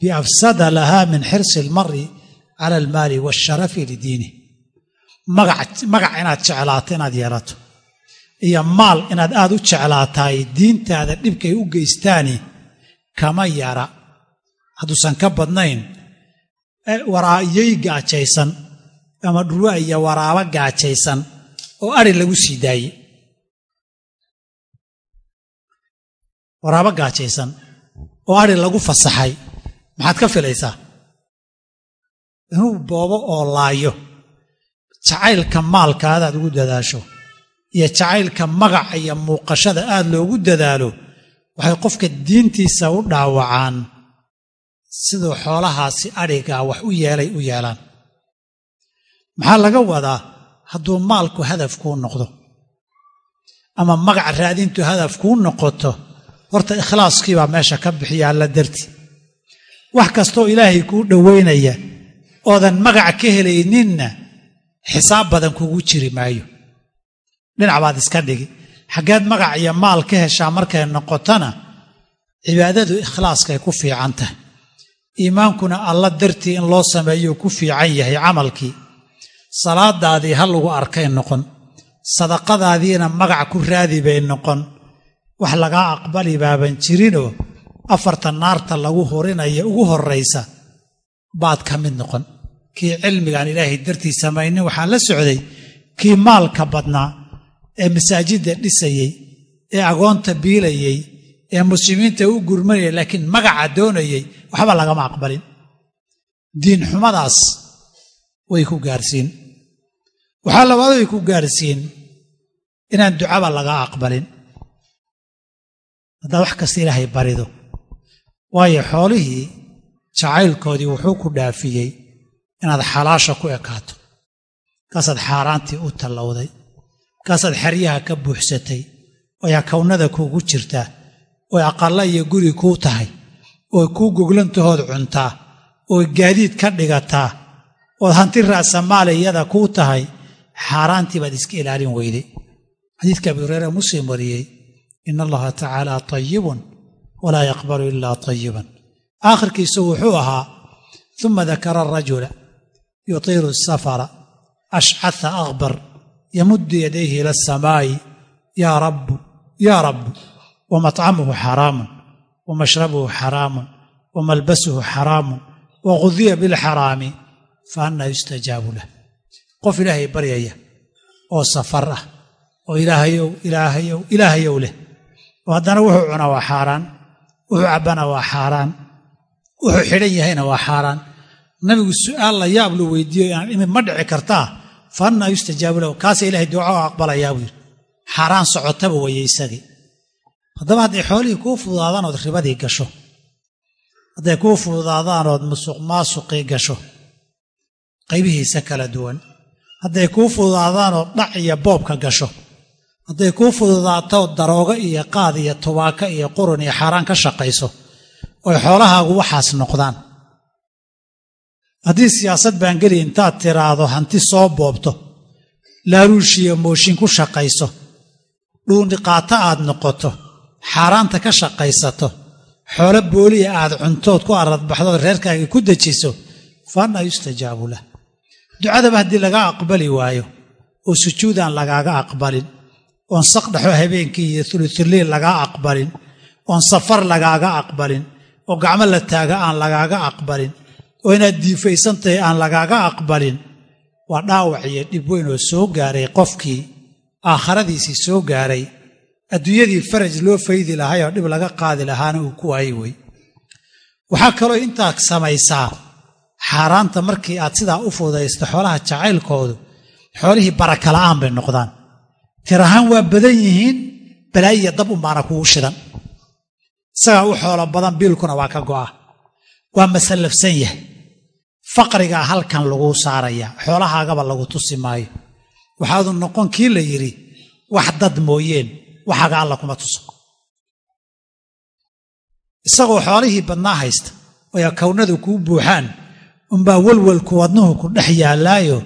biafsada lahaa min xirsi almari cala almaali waasharafi lidiinih magac inaad jeclaato inaad yeelato. Iyo maal inaad aad u jeclaataay diintaada dhibkay u geystaani kama yara hadduusan ka badnayn waraayay gaajaysan ama dhurwa iyo waraabo gaajaysan oo ari lagu sii daayey waraabo gaajaysan oo ari lagu fasaxay. Maxaad ka filaysaa? Inuu boobo oo laayo. Jacaylka maalka aadaad ugu dadaasho iyo jacaylka magaca iyo muuqashada aad loogu dadaalo waxay qofka diintiisa u dhaawacaan. Siduu xoolahaasi adhigaa wax u yeelay u yeelaan. Maxaa laga wadaa hadduu maalku hadaf kuu noqdo? Ama magac raadintu hadaf kuu noqoto horta ikhlaaskiibaa meesha ka bixiya alla darti wax kastooo ilaahay kuu dhowaynaya oodan magac ka helayninna xisaab badan kugu jiri maayo. Dhinac baad iska dhigi. Xaggeed magac iyo maal ka heshaa markay noqotona cibaadadu ikhlaaskay ku fiican tahay. Iimaankuna alla dartii in loo sameeyuu ku fiican yahay camalkii. Salaadaadii ha lagu arkay noqon. Sadaqadaadiina magac ku raadi bay noqon wax lagaa aqbali baaban jirinoo afarta naarta lagu hurinaya ugu horraysa baad ka mid noqon. Kii cilmigaan ilaahay dartii samaynin waxaa la socday kii maalka badnaa ee masaajidda dhisayey ee agoonta biilayey ee muslimiinta u gurmanayay laakiin magaca doonayey waxba lagama aqbalin. Diinxumadaas way ku gaarsiin. Waxaa labaad way ku gaarsiin. Inaan ducaba laga aqbalin haddaad wax kasta ilaahay barido. Waayo xoolihii jacaylkoodii wuxuu ku dhaafiyey inaad xalaasha ku ekaato. Markaasaad xaaraantii u tallowday. Markaasaad xeryaha ka buuxsatay. Oy akawnada kuugu jirtaa oy aqalla iyo guri kuu tahay. Ooy kuu goglantahood cuntaa ooy gaadiid ka dhigataa ood hanti ra'samaaliyada kuu tahay. Xaaraantii baad iska ilaalin weyday. Xadiidka abi hureyre muslim wariyey in allaha tacaala tayibun walaa yaqbalu ilaa tayiban aakhirkiisu wuxuu ahaa uma dakara arajula yutiiru asafara ashcatha akhbar yamuddu yadayhi ila asamaa'i yaa rabbu yaa rabbu wamطcamuhu xaraamun wamashrabuhu xaraamun wamalbasuhu xaraamun waqudiya bilxaraami fa anna yustajaabu lah qof ilaahay baryaya oo safar ah oo ilaahayow ilaahayow ilaahayow leh oo haddana wuxuu cunaa waa xaaraan. Wuxuu cabbana waa xaaraan. Wuxuu xidhan yahayna waa xaaraan. Nabigu su'aal la yaab lu weydiiyo ma dhici kartaa? Fa annaa yustajaabu lahu. Kaasa ilahay duuca oo aqbalayaa buu yidhi. Xaaraan socotaba weeye isagii. Haddaba hadday xoolihii kuu fududaadaan ood ribadii gasho. Hadday kuu fududaadaan ood musuq maasuqii gasho. Qaybihiisa kala duwan. Hadday kuu fududaadaan ood dhac iyo boobka gasho hadday kuu fududaato daroogo iyo qaad iyo tubaako iyo qurun iyo xaaraan ka shaqayso oy xoolahaagu waxaas noqdaan. Haddii siyaasad baan geli intaad tiraahdo hanti soo boobto laaruushiyo mooshin ku shaqayso dhuuniqaato aad noqoto xaaraanta ka shaqaysato xoolo booliya aad cuntood ku aradbaxdood reerkaagii ku dejiso fa yustajaabu lah ducadaba haddii laga aqbali waayo oo sujuudaan lagaaga aqbalin oon saqdhaxo habeenkii iyo ulutulliil lagaa aqbalin oon safar lagaaga aqbalin oo gacmo la taaga aan lagaaga aqbalin oo inaad diifaysan tahay aan lagaaga aqbalin. Waa dhaawac iyo dhib weyn oo soo gaaray qofkii aakharadiisii soo gaaray. Adduunyadii faraj loo faydi lahay oo dhib laga qaadi lahaana uu ku waayi wey. Waxaa kaloo intaa samaysaa xaaraanta markii aad sidaa u fududaysto xoolaha jacaylkoodu xoolihii baraka la'aan bay noqdaan tir ahaan waa badan yihiin balaayiya dab unbaana kugu shidan. Isagaa u xoolo badan biilkuna waa ka go'a waa masallafsan yahay. Faqrigaa halkan laguu saaraya xoolahaagaba lagu tusi maayo. Waxaadu noqon kii la yidhi wax dad mooyeen waxaaga alla kuma tuso. Isagoo xoolihii badnaa haysta oy kownadu kuu buuxaan unbaa welwelku wadnuhu ku dhex yaallaayo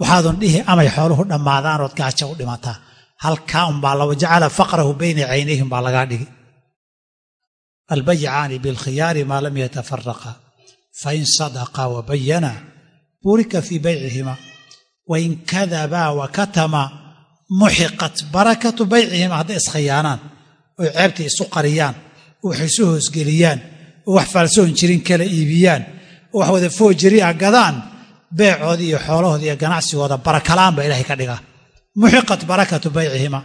waxaadun dhihi amay xooluhu dhammaadaanood gaaja u dhimataa halkaa unbaa la wajacala faqrahu bayna caynayhim baa lagaa dhigi albayicaani bilkhiyaari maa lam yatafaraqa fain sadaqa wabayana burika fii baycihima wain kadabaa wakatama muxiqat barakatu baycihima hadday iskhiyaanaan oy ceebtii isu qariyaan oo wax isu hoosgeliyaan oo wax faalsoon jirin kala iibiyaan oo wax wada foojiri'a gadaan beecoodii iyo xoolahoodi iyo ganacsigooda barakalaaan baa ilahay ka dhigaa muxiqat barakatu baycihima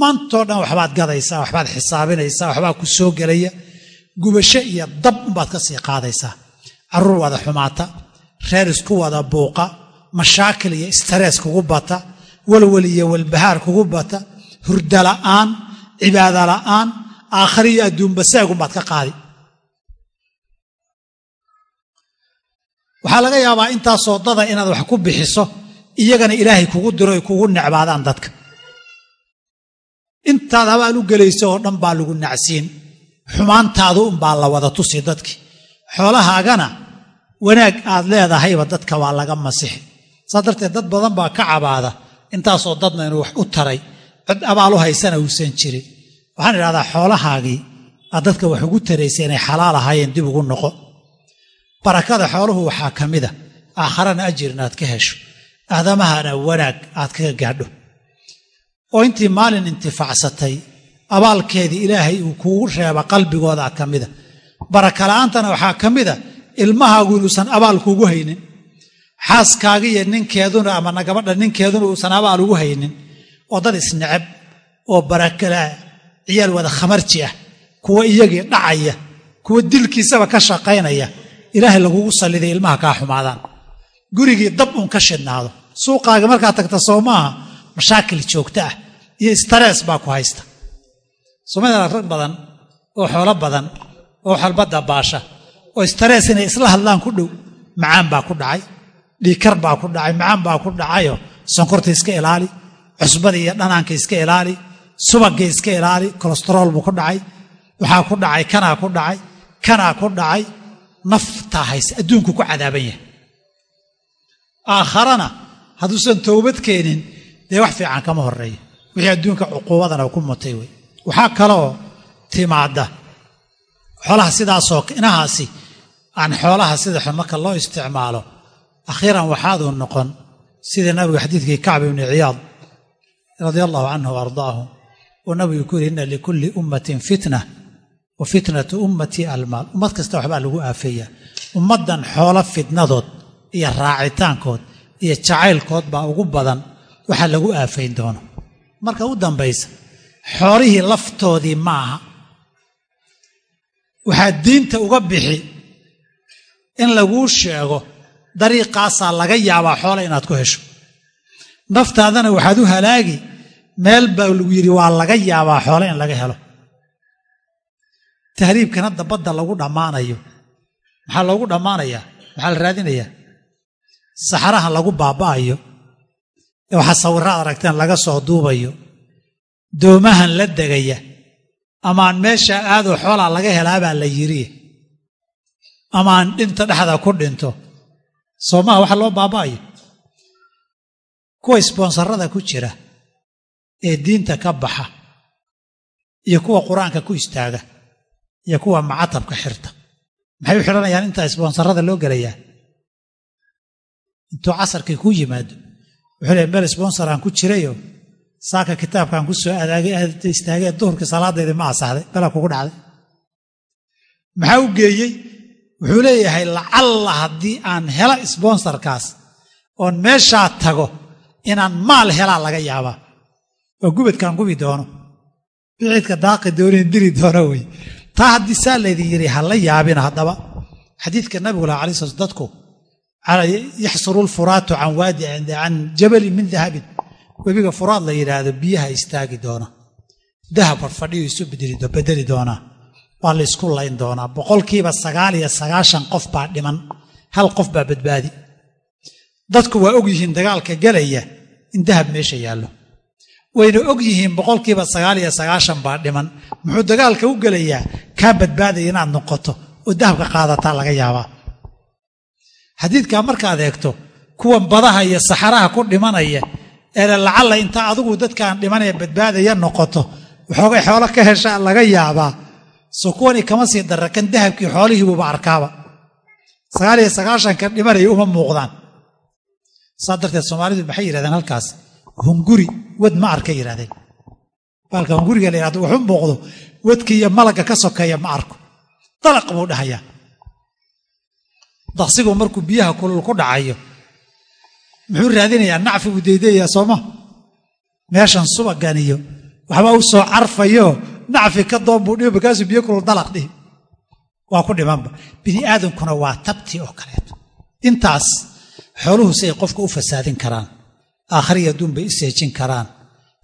maantoo dhan waxbaad gadaysaa waxbaad xisaabinaysaa waxbaa ku soo gelaya. Gubasho iyo dab unbaad ka sii qaadaysaa. Carruur wada xumaata reer isku wada buuqa mashaakil iyo istarees kugu bata walwal iyo walbahaar kugu bata hurda la'aan cibaada la'aan aakhari iyo adduunbasaagunbaad ka qaadi. Waxaa laga yaabaa intaasoo dada inaad wax ku bixiso iyagana ilaahay kugu diro ay kugu necbaadaan dadka. Intaad habaal u gelayso oo dhan baa lagu nacsiin. Xumaantaadu unbaa la wada tusi dadkii xoolahaagana wanaag aad leedahayba dadka waa laga masixi. Saa darteed dad badan baa ka cabaada intaasoo dadna inuu wax u taray. Cod abaal u haysana uusan jirin. Waxaan idhahdaa xoolahaagii aad dadka wax ugu taraysa inay xalaal ahaayeen dib ugu noqo. Barakada xooluhu waxaa ka mida aakharana ajir inaad ka hesho aadamahana wanaag aad kaga gaadho. Oo intii maalin intifaacsatay abaalkeedii ilaahay uu kuugu reeba qalbigoodaa ka mida barakala'aantana waxaa ka mida ilmahaagu inuusan abaal kuugu haynin xaaskaaga iyo ninkeeduna ama gabadha ninkeeduna uusan abaal ugu haynin. Oo dad isneceb oo barakala ciyaal wada khamarji ah kuwa iyagii dhacaya kuwa dilkiisaba ka shaqaynaya. Ilaahay lagugu salliday ilmaha kaa xumaadaan gurigii dab uun ka shidhnaado suuqaaga markaad tagta soo mashaakil joogto ah iyo istarees baa ku haysta. Soomaalida rag badan oo xoolo badan oo xalbadda baasha oo istarees inay isla hadlaan ku dhow macaan baa ku dhacay dhiikar baa ku dhacay macaan baa ku dhacayo sonkorta iska ilaali cusbada iyo dhanaanka iska ilaali subagga iska ilaali kolestarool buu ku dhacay waxaa ku dhacay kanaa ku dhacay kanaa ku dhacay naftaa hayse adduunku ku cadaaban yahay aakharana hadduusan towbad keenin dee wax fiican kama horeeyo wixii adduunka cuquubadana ku mutay wey waxaa kaloo timaadda xoolaha sidaasoo inahaasi aan xoolaha sida xun marka loo isticmaalo akhiiran waxaaduu noqon. Sidii nabigu xadiidkii kacb ibni ciyaad radia allahu canhu wa ardaahu uu nabigu ku yidhi inna likulli ummatin fitna wa fitnatu ummatii almaal. Ummad kasta waxbaa lagu aafeeyaa. Ummaddan xoolo fitnadood iyo raacitaankood iyo jacaylkood baa ugu badan waxaa lagu aafayn doono. Marka u dambaysa xoolihii laftoodii ma aha waxaad diinta uga bixi in laguu sheego dariiqaasaa laga yaabaa xoola inaad ku hesho. Naftaadana waxaad u halaagi meel baa lagu yidhi waa laga yaabaa xoole in laga helo. Tahriibkan hadda badda lagu dhammaanayo. Maxaa loogu dhammaanayaa? Maxaa la raadinayaa saxaraha lagu baaba'ayo ee waxaa sawirraad aragteen laga soo duubayo doomahan la degaya amaan meesha aadoo xoolaa laga helaabaa la yidhi amaan dhinta dhexda ku dhinto. Soomaha waxa loo baaba'ayo? Kuwa isboonsarada ku jira ee diinta ka baxa iyo kuwa qur'aanka ku istaaga iyo kuwa macatabka xirta. Maxay u xidhanayaan intaa isboonsarada loo gelayaa intuu casarkii ku yimaado wuxuu leey meel sponsor aan ku jirayo saaka kitaabkaan ku soo istaagee duhurkii salaadaydi ma asaxday bela kugu dhacday. Maxaa u geeyey? Wuxuu leeyahay lacalla haddii aan hela sbonsarkaas oon meeshaa tago inaan maal helaa laga yaabaa oo gubadkaan gubi doono biciidka daaqi doonin diri doono wey taa haddii saa laydin yidhi ha la yaabina haddaba. Xadiidka nabigula alai sl dadku yaxsuru lfuraatu can waadi can jabalin min dahabin webiga furaad la yidhaahdo biyaha istaagi doona dahab farfadhiyu isu bedeli doonaa waa la ysku layn doonaa boqolkiiba sagaal iyo sagaashan qof baa dhiman hal qof baa badbaadi dadku waa og yihiin dagaalka gelaya in dahab meesha yaallo wayna og yihiin boqolkiiba sagaal iyo sagaashan baa dhiman muxuu dagaalka u gelayaa kaa badbaadaya inaad noqoto oo dahabka qaadataa laga yaabaa xadiidkaa markaad eegto kuwan badaha iyo saxaraha ku dhimanaya eele lacalla intaa adigu dadkaan dhimanaya badbaadaya noqoto waxoogay xoolo ka heshaa laga yaabaa. Soo kuwani kama sii darra kan dahabkii xoolihiibuuba arkaaba. Sagaal iyo sagaashanka dhimanaya uma muuqdaan. Saa darteed soomaalidu maxay yidhahdeen halkaas? Hunguri wad ma arka yidhahdeen baalka hunguriga la yidhahdo wuxu muuqdo wadkii iyo malagga ka sokeeya ma arko. Dalaq buu dhahayaa daqsigu markuu biyaha kulul ku dhacayo muxuu raadinayaa nacfi buu deydayaa sooma meeshan subagan iyo waxba u soo carfayo nacfi ka doon buu dhibi markaasuu biyo kulul dalaq dhihi. Waa ku dhimanba. Bini aadamkuna waa tabtii oo kaleeto. Intaas xooluhu si ay qofka u fasaadin karaan aakhariya adduun bay i seejin karaan.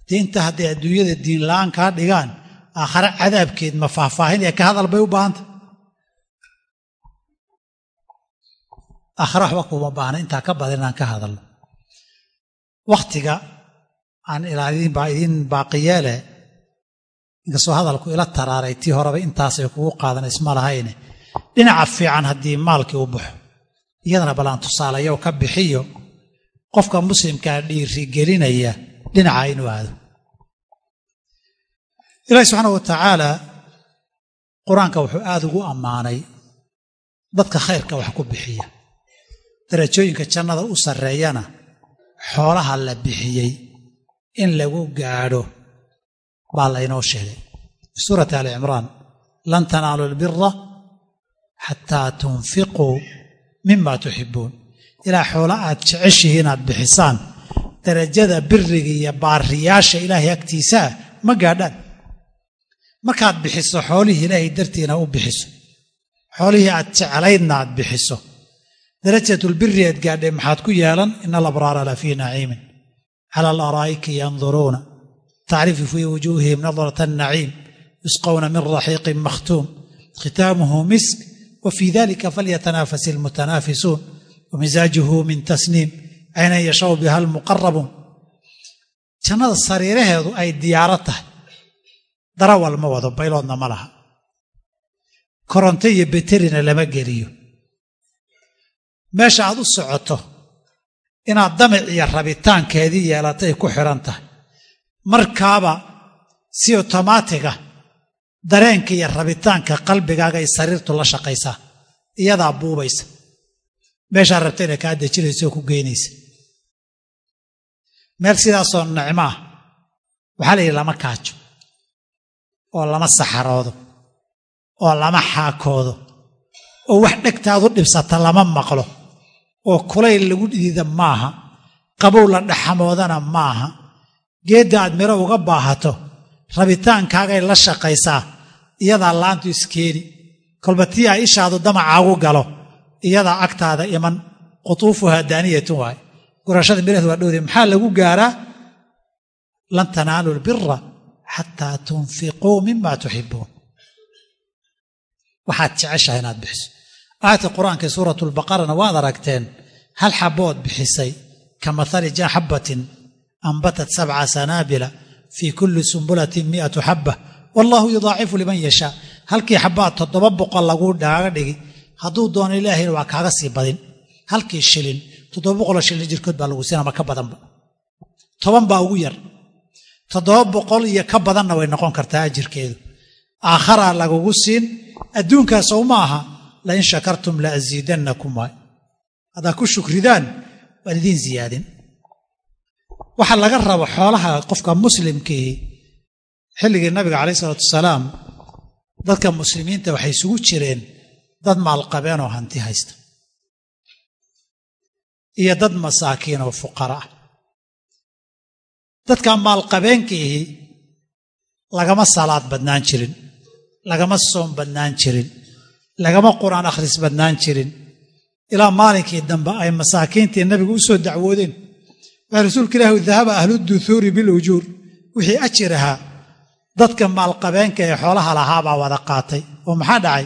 Dee inta hadday adduunyada diinla'aan kaa dhigaan aakhare cadaabkeed ma faahfaahinaya ka hadal bay u baahanta aakhare waxba kuma baahna intaa ka badan inaan ka hadalno. Wakhtiga aan ilaa idiin baaqiyeele inkastoo hadalku ila taraaray tii horeba intaasay kugu qaadan isma lahayne dhinaca fiican haddii maalkii u baxo iyadana balaan tusaalayo ka bixiyo qofka muslimkaa dhiirigelinaya dhinaca inuu aado. Ilaahi subxaana wa tacaala qur'aanka wuxuu aada ugu ammaanay dadka khayrka wax ku bixiya darajooyinka jannada u sarreeyana xoolaha la bixiyey in lagu gaadho baa laynoo sheegay. Fi suurati ali cimraan lan tanaalu lbira xataa tunfiquu mima tuxibbuun ilaa xoola aad jeceshihi inaad bixisaan darajada biriga iyo baariyaasha ilaahay agtiisaa ma gaadhaan. Markaad bixiso xoolihii ilaahay dartiina u bixiso xoolihii aad jeclaydna aad bixiso darajatulbiri aad gaadhay maxaad ku yeelan ina alabraara la fii naciimin. Cala alaraa'iki yanduruuna? Tacrifu fii wujuuhihim nadrata annaciim yusqowna min raxiiqin makhtuum khitaamuhu misk wa fii dalika falyatanaafas ilmutanaafisuun wamisaajuhu min tasniim. Caynan yashaw biha almuqarabuun jannada sariiraheedu ay diyaaro tahay. Darawal ma wado bayloodna ma laha. Koronto iyo beterina lama geliyo meesha aad u socoto inaad damac iyo rabitaankeedii yeelatay ku xidhan tahay. Markaaba si otomaatiga dareenka iyo rabitaanka qalbigaaga ay sariirtu la shaqaysaa iyadaa buubaysa. Meeshaa rabta inay kaa dejinaysa oo ku geynaysa. Meel sidaasoo nicmo ah waxaa la yidhi lama kaajo oo lama saxaroodo oo lama xaakoodo oo wax dhegtaadu dhibsata lama maqlo oo kulayl lagu dhiida maaha qabow la dhaxamoodana maaha geedda aad miro uga baahato rabitaankaagay la shaqaysaa iyadaa laantu iskeeni kolba tii ay ishaadu damacaagu galo iyadaa agtaada iman qutuufuhaa daaniyatun waaye. Gurashada miraheed waa dhowde maxaa lagu gaaraa? Lan tanaalu lbira xataa tunfiquu mima tuxibuun waxaad jeceshahay inaad bixiso aayadka qur'aanka suurat lbaqarana waad aragteen hal xabood bixisay ka mahali xabbatin ambatat sabca sanaabila fii kulli sumbulatin miatu xabba wallahu yudaacifu liman yashaa. Halkii xabaad toddoba boqol laguu dhaaga dhigi hadduu doono ilaahayna waa kaaga sii badin. Halkii shilin toddoba boqoloo shilin jirkood baa lagu siin ama ka badanba. Toban baa ugu yar. Toddoba boqol iyo ka badanna way noqon kartaa ajirkeedu aakharaa lagugu siin adduunkaas ow ma aha lain shakartum la asiidannakum waay haddaad ku shukridaan waan idiin ziyaadin waxaa laga rabo xoolaha qofka muslimkii xilligii nabiga calayh isalaatu wasalaam dadka muslimiinta waxay isugu jireen dad maalqabeen oo hanti haysta iyo dad masaakiin oo fuqara ah dadka maalqabeenkiihi lagama salaad badnaan jirin lagama soom badnaan jirin lagama qur'aan akhris badnaan jirin. Ilaa maalinkii dambe ay masaakiintii nabigu u soo dacwoodeen. Waxay rasuulka ilaahi dahaba ahluduhuuri bilujuur wixii ajir ahaa dadka maalqabeenka ee xoolaha lahaabaa wada qaatay oo maxaa dhacay?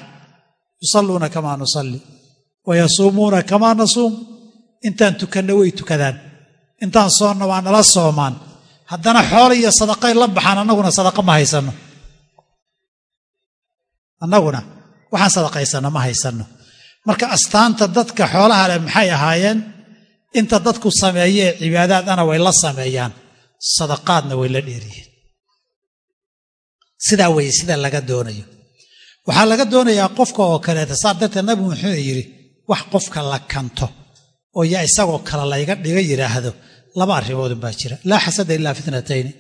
Yusalluuna kamaa nusalli wa yasuumuuna kamaa nasuum. Intaan tukanna way tukadaan. Intaan soonna waa nala soomaan. Haddana xoolo iyo sadaqay la baxaan annaguna sadaqa ma haysanno. Annaguna waxaan sadaqaysanno ma haysanno. Marka astaanta dadka xoolaha leh maxay ahaayeen? Inta dadku sameeyee cibaadaadana way la sameeyaan. Sadaqaadna way la dheeriyeen. Sidaa weye sida laga doonayo. Waxaa laga doonayaa qofka oo kaleeta saa darteed nabigu muxuu yidhi wax qofka la kanto oo yaa isagoo kale layga dhiga yidhaahdo laba arrimoodun baa jira. Laa xasada ilaa fitnatayni.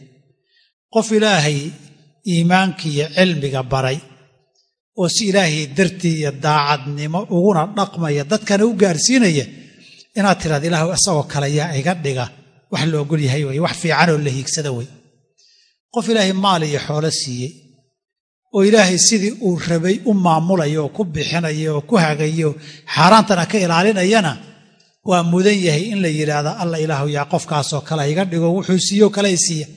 Qof ilaahay iimaanka iyo cilmiga baray oo si ilaahay dartii iyo daacadnimo uguna dhaqmaya dadkana u gaarsiinaya inaad tiraada ilaahu isagoo kale yaa iga dhiga. Wax la yahay wey wax fiicanoo la hiigsada wey qof ilaahay maal iyo xoolo siiyey oo ilaahay sidii uu rabay u maamulayo oo ku bixinayo oo ku hagayo xaaraantana ka ilaalinayana waa mudan yahay in la yidhaahdo alla ilaahu yaa qofkaasoo kale iga dhigo wuxuu siiyo kale siiya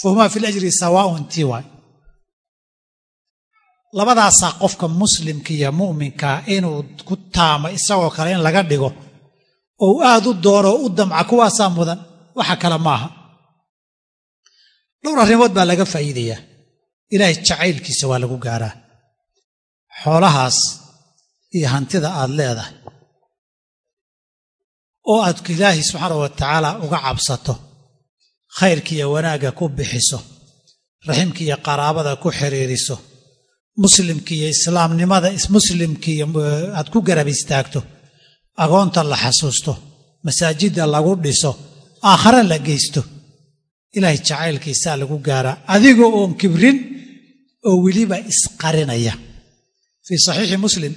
fahumaa fi lajri sawaaun tii waay labadaasaa qofka muslimka iyo mu'minkaa inuu ku taamo isagoo kale in laga dhigo oo aad u doono u damca kuwaasaa mudan waxa kale maaha. Dhowr arrimood baa laga faa'iidayaa ilaahay jacaylkiisa waa lagu gaaraa. Xoolahaas iyo hantida aad leedahay oo aad ilaahay subxaana wa tacaala uga cabsato khayrkiiyo wanaagga ku bixiso raximkiiyo qaraabada ku xiriiriso muslimkiiyo islaamnimada muslimkiiyo aad ku garab istaagto agoonta la xasuusto masaajidda lagu dhiso aakhare la geysto ilaahay jacaylkiisaa lagu gaaraa adiga oon kibrin oo weliba isqarinaya. Fii saxiixi muslim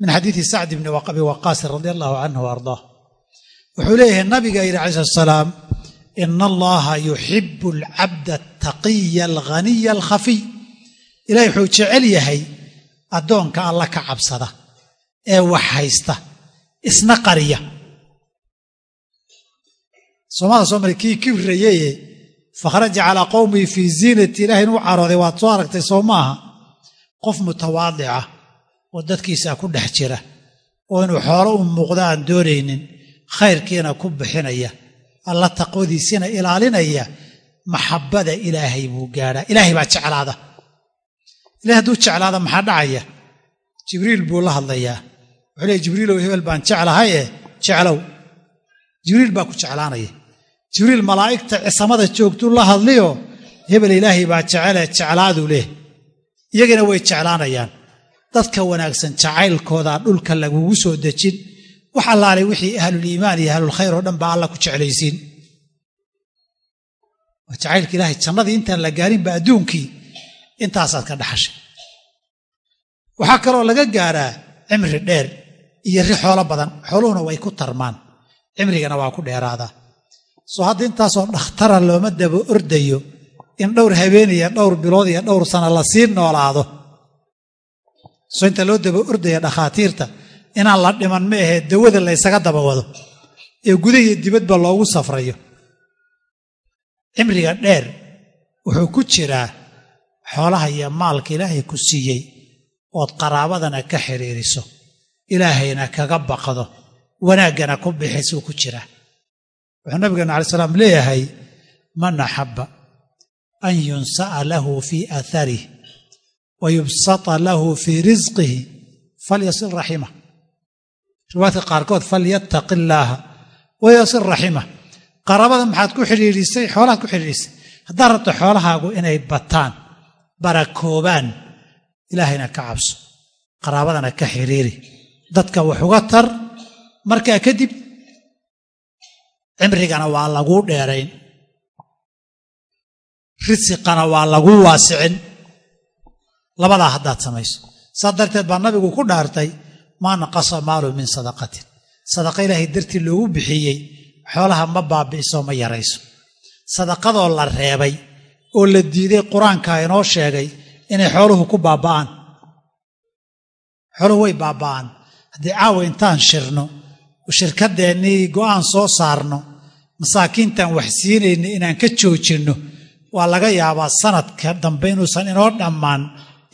min xadiidi sacd bni abi waqaasin radi allahu canhu wa ardaah wuxuu leeyahay nabiga yidhi alai slat salaam ina allaha yuxibu alcabda altaqiya alghaniya alkhafiy ilahay wuxuu jecel yahay addoonka alla ka cabsada ee wax haysta isna qariya. Soomada soo mari kii kibrayeye fakhraja calaa qowmihi fii ziinati. Ilahay inuu carooday waad soo aragtay soo maaha qof mutawaadica oo dadkiisa ku dhex jira oo inuu xoolo u muuqdo aan doonaynin khayrkiina ku bixinaya alla taqwadiisina ilaalinaya maxabbada ilaahay buu gaadhaa. Ilaahay baa jeclaada ilahay hadduu jeclaada maxaa dhacaya? Jibriil buu la hadlayaa. Wuxuu leey jibriilow hebel baan jeclahaye jeclow. Jibriil baa ku jeclaanaya. Jibriil malaa'igta cisamada joogtuu la hadliyo hebel ilaahay baa jecele jeclaaduu leh. Iyagana way jeclaanayaan. Dadka wanaagsan jacaylkoodaa dhulka lagugu soo dejin. Wax allaale wixii ahluliimaan iyo ahlulkhayr oo dhan baa alla ku jeclaysiin. Jacaylka ilaahay jannadii intaan la gaarinba adduunkii intaasaad ka dhaxashay. Waxaa kaloo laga gaaraa cimri dheer iyo ri xoolo badan. Xooluhuna way ku tarmaan. Cimrigana waa ku dheeraadaa soo hadda intaasoo dhakhtara looma daba ordayo in dhowr habeeniya dhowr bilood iyo dhowr sano la sii noolaado. Soo inta loo daba ordaya dhakhaatiirta inaan la dhiman ma ahee dawada la ysaga daba wado ee gudahiyo dibadba loogu safrayo. Cimriga dheer wuxuu ku jiraa xoolaha iyo maalka ilaahay ku siiyey ood qaraabadana ka xidhiiriso ilaahayna kaga baqdo wanaaggana ku bixisuu ku jiraa wuxuu nabigeena alai salaam leeyahay man axabba an yunsa'a lahu fii aaharih wa yubsata lahu fii risqihi falyasil raximah riwaayadka qaarkood falyattaqi illaaha wayasil raximah qaraabada maxaad ku xidhiidhisay xoolahaad ku xidhiidhisay. Haddaad rabto xoolahaagu inay bataan barakoobaan. Ilaahayna ka cabso. Qaraabadana ka xidhiiri dadka wax uga tar markaa kadib cimrigana waa laguu dheerayn. Risiqana waa laguu waasicin. Labadaa haddaad samayso. Saa darteed baa nabigu ku dhaartay maa naqasa maalu min sadaqatin. Sadaqa ilaahay dartii loogu bixiyey xoolaha ma baabi'iso ma yarayso. Sadaqadoo la reebay oo la diiday qur'aanka inoo sheegay inay xooluhu ku baaba'aan. Xooluhu way baaba'aan. Haddii caawa intaan shirno shirkadeennii go'aan soo saarno masaakiintaan wax siinayna inaan ka joojinno waa laga yaabaa sanadka dambe inuusan inoo dhammaan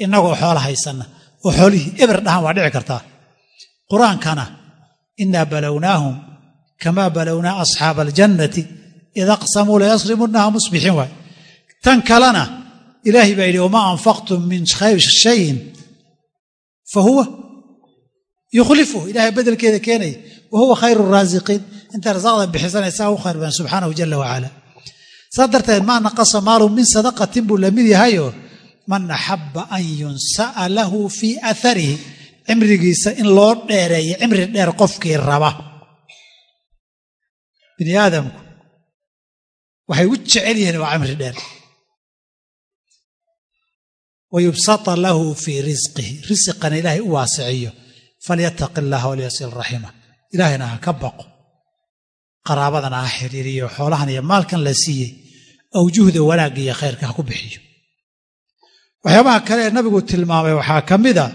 innagoo xoola haysanna. Oo xoolihii eber dhahaan waa dhici kartaa. Qur'aankana innaa balownaahum kamaa balownaa asxaaba aljannati id aqsamuu layasrimunnaha musbixiin waay tan kalena ilaahay baa yidhi wamaa anfaqtum min shayin. Fa huwa yukhlifuhu ilahay bedelkeeda keenaya wa huwa khayru raasiqiin inta rasaaqda bixisanaysaa u khayr badan subxaanahu jala wacala saa darteed maa naqasa maalu min sadaqatin buu la mid yahayoo man axabba an yunsa'a lahu fii atharihi cimrigiisa in loo dheereeyo cimri dheer qofkii raba. Bini aadamku waxay u jecel yihiin waa cimri dheer wa yubsata lahu fii risqihi risiqana ilaahay u waasiciyo falyattaqi illaaha walyasil raxima ilaahayna ha ka baqo qaraabadana ha xidhiiriyo xoolahan iyo maalkan la siiyey awjuhda wanaagga iyo khayrka ha ku bixiyo waxyaabaha kale ee nabigu tilmaamay waxaa ka mida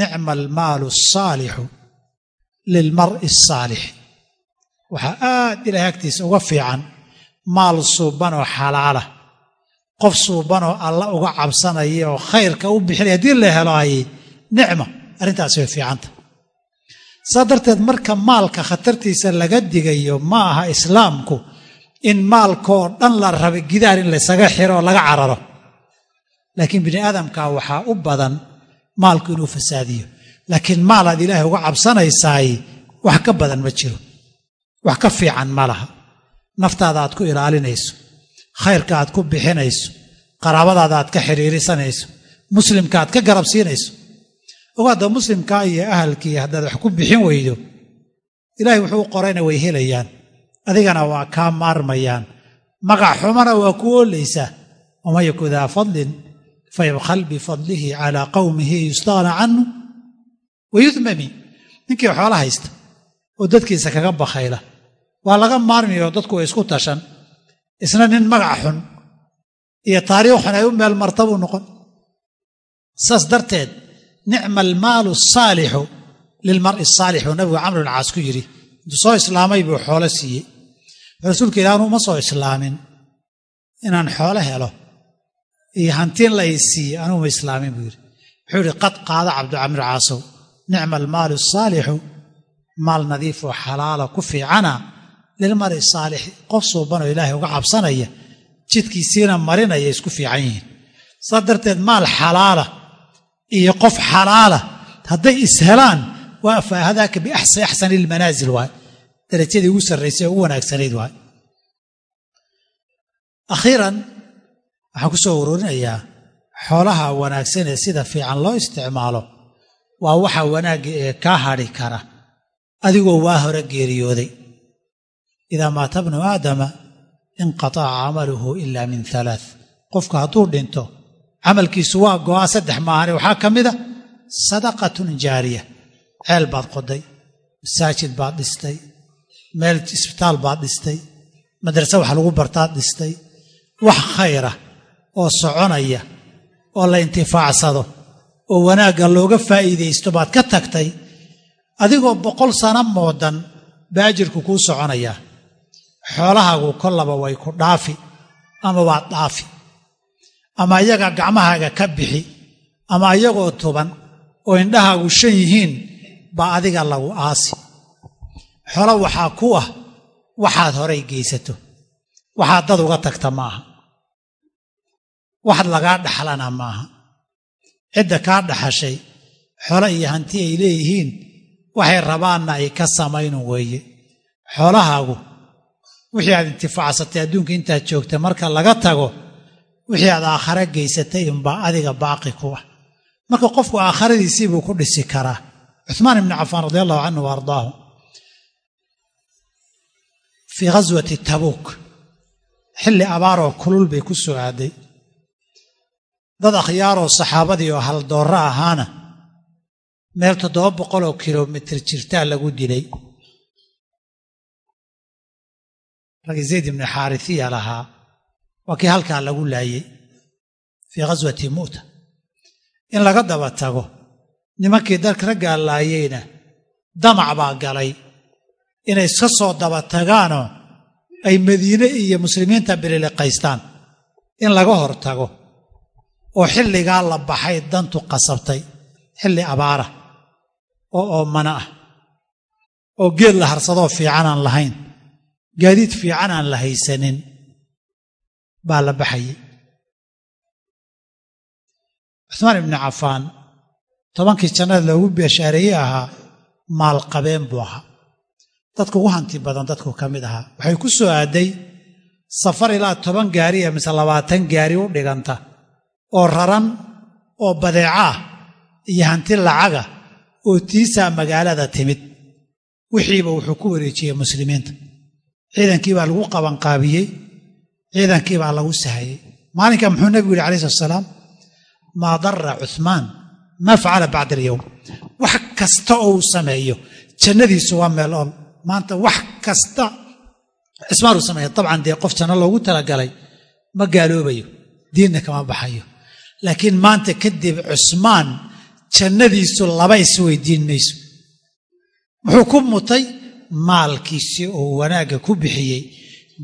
nicma almaalu asaalixu lilmar'i asaalix waxaa aad ilahay agtiisa uga fiican maal suubanoo xalaala qof suubanoo alla uga cabsanaya oo khayrka u bixinaya haddii la helo ay nicma arrintaasi way fiicanta. Saa darteed marka maalka khatartiisa laga digayo ma aha islaamku in maalkaoo dhan la raba gidaar in laysaga xiro laga cararo. Laakiin bini aadamka waxaa u badan maalku inuu fasaadiyo. Laakiin maal aad ilaahay uga cabsanaysaay wax ka badan ma jiro. Wax ka fiican ma laha. Naftaada aad ku ilaalinayso khayrka aad ku bixinayso qaraabadaada aad ka xidhiirisanayso muslimka aad ka garab siinayso ogaadda muslimkaa iyo ahalkii haddaad wax ku bixin weydo ilaahay wuxuu qorayna way helayaan. Adigana waa kaa maarmayaan. Magac xumana waa ku oolaysaa waman yaku daa fadlin fayabkhal bifadlihi calaa qawmihi yustaana canhu wayudmami ninkii xoolo haysta oo dadkiisa kaga bakhayla waa laga maarmayo dadku way isku tashan isna nin magac xun iyo taariikh xun ay u meel marta buu noqon. Saas darteed nicma almaalu asaalixu lilmar'i asaalix uu nabigu camr bin caas ku yidhi intuu soo islaamay buu xoolo siiyey. Rasuulka ilaah anuu ma soo islaamin. Inaan xoolo helo iyo hantiin la y siiye anuu ma islaamin buu yidhi. Wuxuu yidhi qad qaada cabdicamr caasow nicma almaalu asaalixu maal nadiifoo xalaala ku fiicana lilmari saalix qof suubanoo ilaahay uga cabsanaya jidkiisiina marinaya isku fiican yihiin. Saa darteed maal xalaala iyo qof xalaala hadday ishelaan waa faahadaaka biaxsani ilmanaasil waay. Darajadii ugu sarraysay ugu wanaagsanayd waay. Akhiiran waxaan ku soo ururinayaa xoolaha wanaagsan ee sida fiican loo isticmaalo waa waxa wanaagga ee kaa hadhi kara adigoo waa hore geeriyooday idaa maata bnu aadama inqataca camaluhu ila min halaath qofku hadduu dhinto camalkiisu waa go'aa saddex maahane waxaa ka mida sadaqatun jaariya ceel baad qoday masaajid baad dhistay meel isbitaal baad dhistay madrase wax lagu bartaad dhistay wax khayra oo soconaya oo la intifaacsado oo wanaagga looga faa'iidaysto baad ka tagtay adigoo boqol sano moodan baa ajirku kuu soconayaa xoolahaagu kollaba way ku dhaafi ama waad dhaafi. Ama iyaga gacmahaaga ka bixi ama iyagoo tuban oo indhahaagu shan yihiin baa adiga lagu aasi. Xolo waxaa ku ah waxaad horay geysato. Waxaad dad uga tagta maaha. Waxaad lagaa dhaxlana maaha. Cidda kaa dhaxashay xolo iyo hanti ay leeyihiin waxay rabaanna ay ka samaynun weeye. Xoolahaagu wixii aad intifaacsatay adduunka intaad joogta marka laga tago wixii aad aakhare geysatay unbaa adiga baaqi ku ah. Marka qofku aakharadiisii buu ku dhisi karaa. Cuhmaan ibni cafaan radi allahu canhu wa fii ghaswati tabuuk xilli abaaroo kulul bay ku soo aaday. Dad akhyaaroo saxaabadii oo haldoorro ahaana meel toddoba boqoloo kilomitir jirtaa lagu dilay ragii zayd ibni xaarisiya lahaa. Waa kii halkaa lagu laayey fii ghaswati mu'ta in laga daba tago nimankii dalka raggaa laayeyna damac baa galay. Inay iska soo daba tagaanoo ay madiine iyo muslimiinta bililiqaystaan. In laga hor tago oo xilligaa la baxay dantu qasabtay. Xilli abaara oo oomana ah. Oo geed la harsadoo fiican aan lahayn gaadiid fiican aan la haysanin baa la baxayay. Cuhmaan ibni cafaan tobankii jannada loogu beeshaareeyey ahaa maalqabeen buu ahaa. Dadku ugu hanti badan dadku ka mid ahaa. Waxay ku soo aaday safar ilaa toban gaari ee mise labaatan gaari u dhiganta oo raran oo badeeco ah iyo hanti lacaga oo tiisaa magaalada timid. Wixiiba wuxuu ku wareejiyey muslimiinta ciidankii baa lagu qabanqaabiyey ciidankii baa lagu sahayey. Maalinka muxuu nebigu yihi slat salaam maa darra cuhmaan maa facala bacda alyowm wax kasta oo uu sameeyo jannadiisu waa meel ool maanta wax kasta cismaan uu sameeya dee qof janno loogu talagalay ma gaaloobayo diinna kama baxayo. Laakiin maanta kadib cusmaan jannadiisu laba isweydiin muxuu ku mutay maalkiisii oo wanaagga ku bixiyey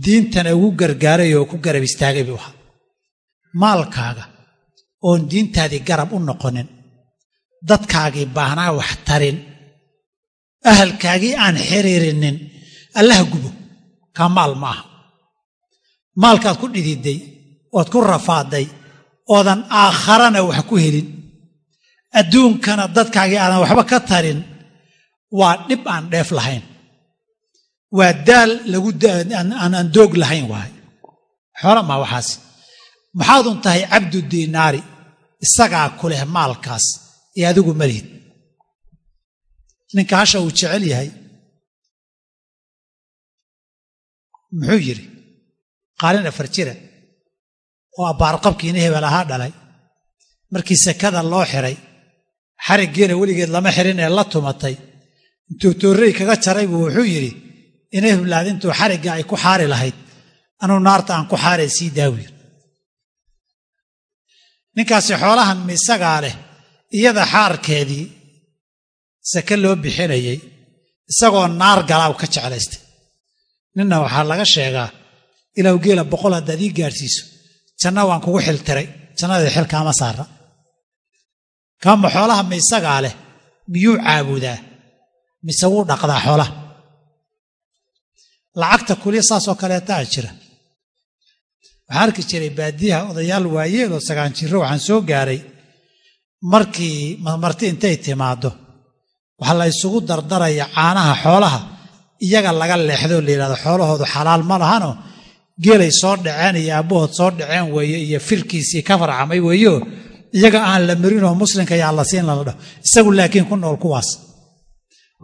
diintana ugu gargaaray oo ku garab istaagay buu ahaa. Maalkaaga oon diintaadii garab u noqonin dadkaagii baahnaa wax tarin ahalkaagii aan xiriirinin allaha gubo kaa maal ma aha. Maalkaad ku dhididay ood ku rafaaday oodan aakharana wax ku helin. Adduunkana dadkaagii aadan waxba ka tarin waa dhib aan dheef lahayn waa daal aan doog lahayn waay. Xoola maa waxaas. Maxaadun tahay cabdu diinaari isagaa ku leh maalkaas ee adigu malihid ninka hasha uu jecel yahay muxuu yidhi qaalin afar jira oo abbaarqabkiina hebel ahaa dhalay. Markii sekada loo xiray xariggiina weligeed lama xirin ee la tumatay. Intuu toorrey kaga jaray buu wuxuu yidhi ina heblaad intuu xarigga ay ku xaari lahayd. Anuu naarta aan ku xaaree sii daawir ninkaasi xoolahan miisagaa leh iyada xaarkeedii sake loo bixinayey isagoo naar galaaw ka jeclaystay. Ninna waxaa laga sheegaa ilaw geela boqol haddaad ii gaadhsiiso janna waan kugu xiltiray jannadii xilkaama saara kaama xoolaha miisagaa leh miyuu caabudaa? Mise wuu dhaqdaa xoolaha lacagta kuliya saasoo kaleetaa jira. Waxaan arki jiray baadiyaha odayaal waayeel oo sagaan jirro waxaan soo gaaray. Markii marti intay timaaddo waxaa la ysugu dardaraya caanaha xoolaha iyaga laga leexdoo la yidhahdo xoolahoodu xalaal ma lahanoo geelay soo dhaceen iyo aabbahood soo dhaceen weeye iyo firkiisii ka farcamay weeyo. Iyaga aan la marinoo muslimka yaa la siin lala dhaho isagu laakiin ku nool kuwaas.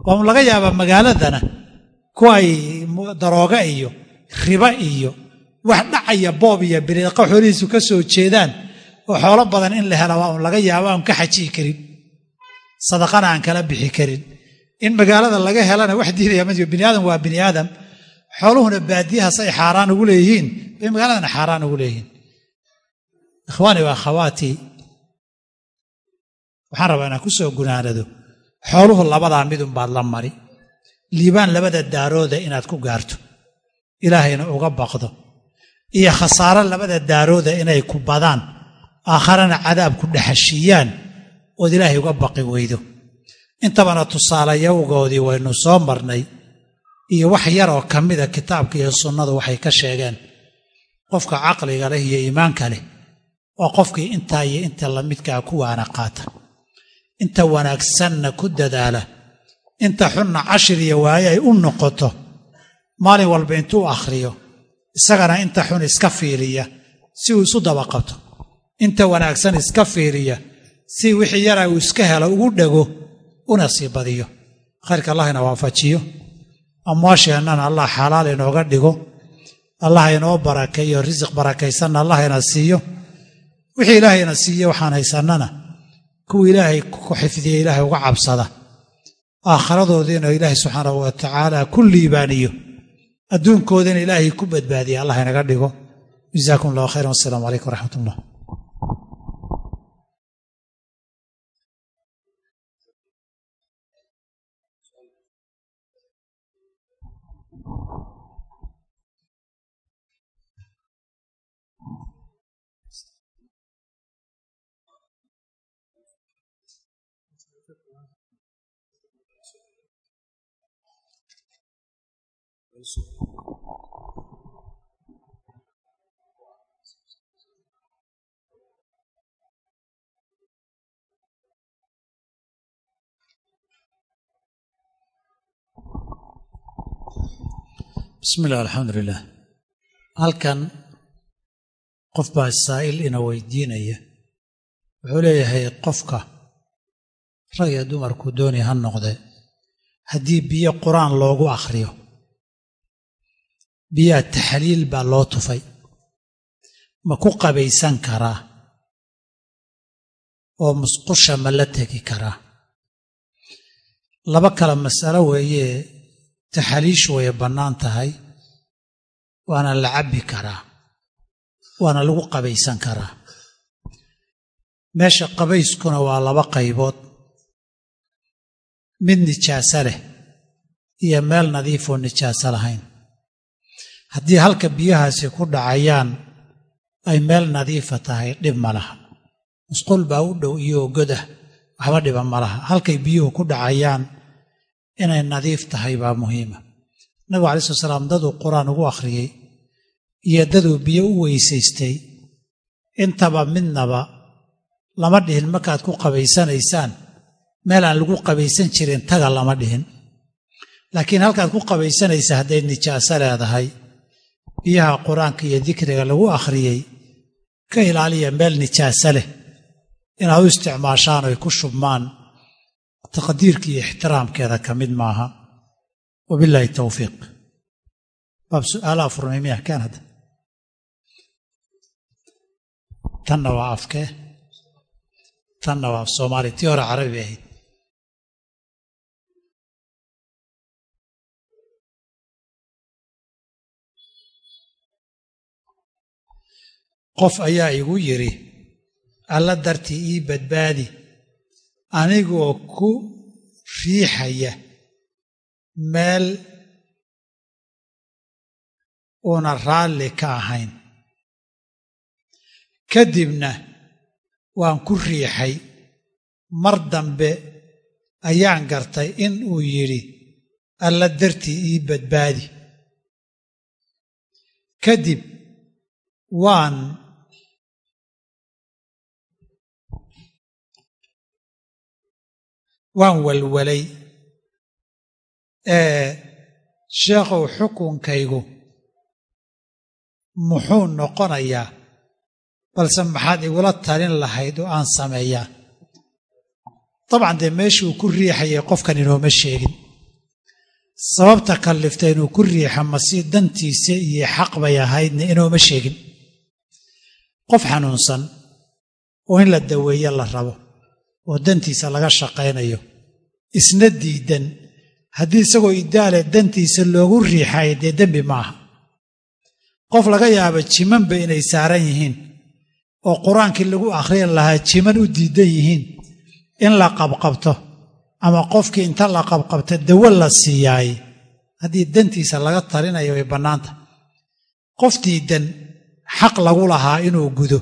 Waa laga yaabaa magaaladana kuway darooga iyo riba iyo wax dhacaya boob iyo biriiqo xoolihiisu ka soo jeedaan oo xoolo badan in la hela waa laga yaabo aan ka xajihi karin. Sadaqana aan kala bixi karin. In magaalada laga helana wax diidaya ma jiro bini aadam waa bini aadam xooluhuna baadiyahaas ay xaaraan ugu leeyihiin. Bay magaaladana xaaraan ugu leeyihiin. Ikhwaani wa akhawaatii waxaan rabaa inaan ku soo gunaanado. Xooluhu labadaa midunbaad la mari liibaan labada daarooda inaad ku gaarto. Ilaahayna uga baqdo. Iyo khasaaro labada daarooda inay ku badaan. Aakharana cadaab ku dhexashiiyaan. Ood ilaahay uga baqi weydo. Intabana tusaalayawgoodii waynu soo marnay. Iyo wax yaroo ka mida kitaabka iyo sunnadu waxay ka sheegeen. Qofka caqliga leh iyo iimaanka leh. Oo qofkii intaa iyo inta lamidkaa ku waana qaata. Inta wanaagsanna ku dadaala inta xunna cashir iyo waaye ay u noqoto maalin walba intuu akhriyo isagana inta xun iska fiiriya si uu isu dabaqabto inta wanaagsan iska fiiriya si wixii yara uu iska helo ugu dhego una sii badiyo. Khayrka allah ina waafajiyo. Amwaasheennana allah xalaal inooga dhigo allah inoo barakeeyo risiq barakaysanna allah ina siiyo. Wixii ilaahayna siiye waxaan haysannana kuwa ilaahay ku xifdiya ilaahay uga cabsada aakharadoodiina ilaahay subxaanahu wa tacaala ku liibaaniyo. Adduunkoodana ilaahay ku badbaadiya allah inaga dhigo. Jazaakum allahu khayran. Wassalaamu calaykum waraxmat ullah bismi illah alxamdu lilah halkan qof baa saa'il ina weydiinaya. Wuxuu leeyahay qofka rag iyo dumarku dooni ha noqde. Haddii biyo qur'aan loogu akhriyo biyaha taxliil baa loo tufay. Ma ku qabaysan karaa oo musqusha ma la tegi karaa laba kale masalo weeye taxaliishu way bannaan tahay waana la cabbi karaa waana lagu qabaysan karaa meesha qabayskuna waa laba qaybood. Mid nijaaso leh iyo meel nadiifoo nijaaso lahayn haddii halka biyahaasi ku dhacayaan ay meel nadiifa tahay dhib ma laha. Musqul baa u dhow iyo godah waxba dhiba ma laha. Halkay biyuhu ku dhacayaan inay nadiif tahay baa muhiima. Nabigu alai slat salaam daduu qur'aan ugu akhriyey iyo daduu biyo u weysaystay. Intaba midnaba lama dhihin markaad ku qabaysanaysaan. Meel aan lagu qabaysan jirin taga lama dhihin. Laakiin halkaad ku qabaysanaysa hadday nijaaso leedahay biyaha qur'aanka iyo dikriga lagu akhriyey ka ilaaliya meel nijaaso leh inaad u isticmaashaan oy ku shubmaan taqdiirka iyo ixtiraamkeeda ka mid maaha. Wabilaahi towfiiq baab su'aalaha furmay miya kaan hadda. Tanna waa afkee. Tanna waa af soomaaliya tii hore carabi ahayd qof ayaa igu yidhi alla dartii ii badbaadi anigoo ku riixaya meel uuna raalli ka ahayn. Kadibna waan ku riixay mar dambe ayaan gartay in uu yidhi alla dartii ii badbaadi kadib waan waan ee sheekhow xukunkaygu muxuu noqonayaa balse maxaad igula talin lahayd oo aan sameeyaa? Dabcan dee meeshuu ku riixayay qofkan inooma sheegin. Sababta kallifta inuu ku riixa masi dantiisa iyo xaq bay ahaydna inooma sheegin qof xanuunsan oo in la daweeye la rabo oo dantiisa laga shaqaynayo isna diidan. Haddii isagoo idaale dantiisa loogu riixayo dee dembi ma aha. Qof laga yaaba jimanba inay saaran yihiin oo qur'aankii lagu akhriyan lahaa jiman u diidan yihiin in la qabqabto ama qofkii inta la qabqabto dawo la siiyaay haddii dantiisa laga talinayo way bannaanta. Qof diidan xaq lagu lahaa inuu gudo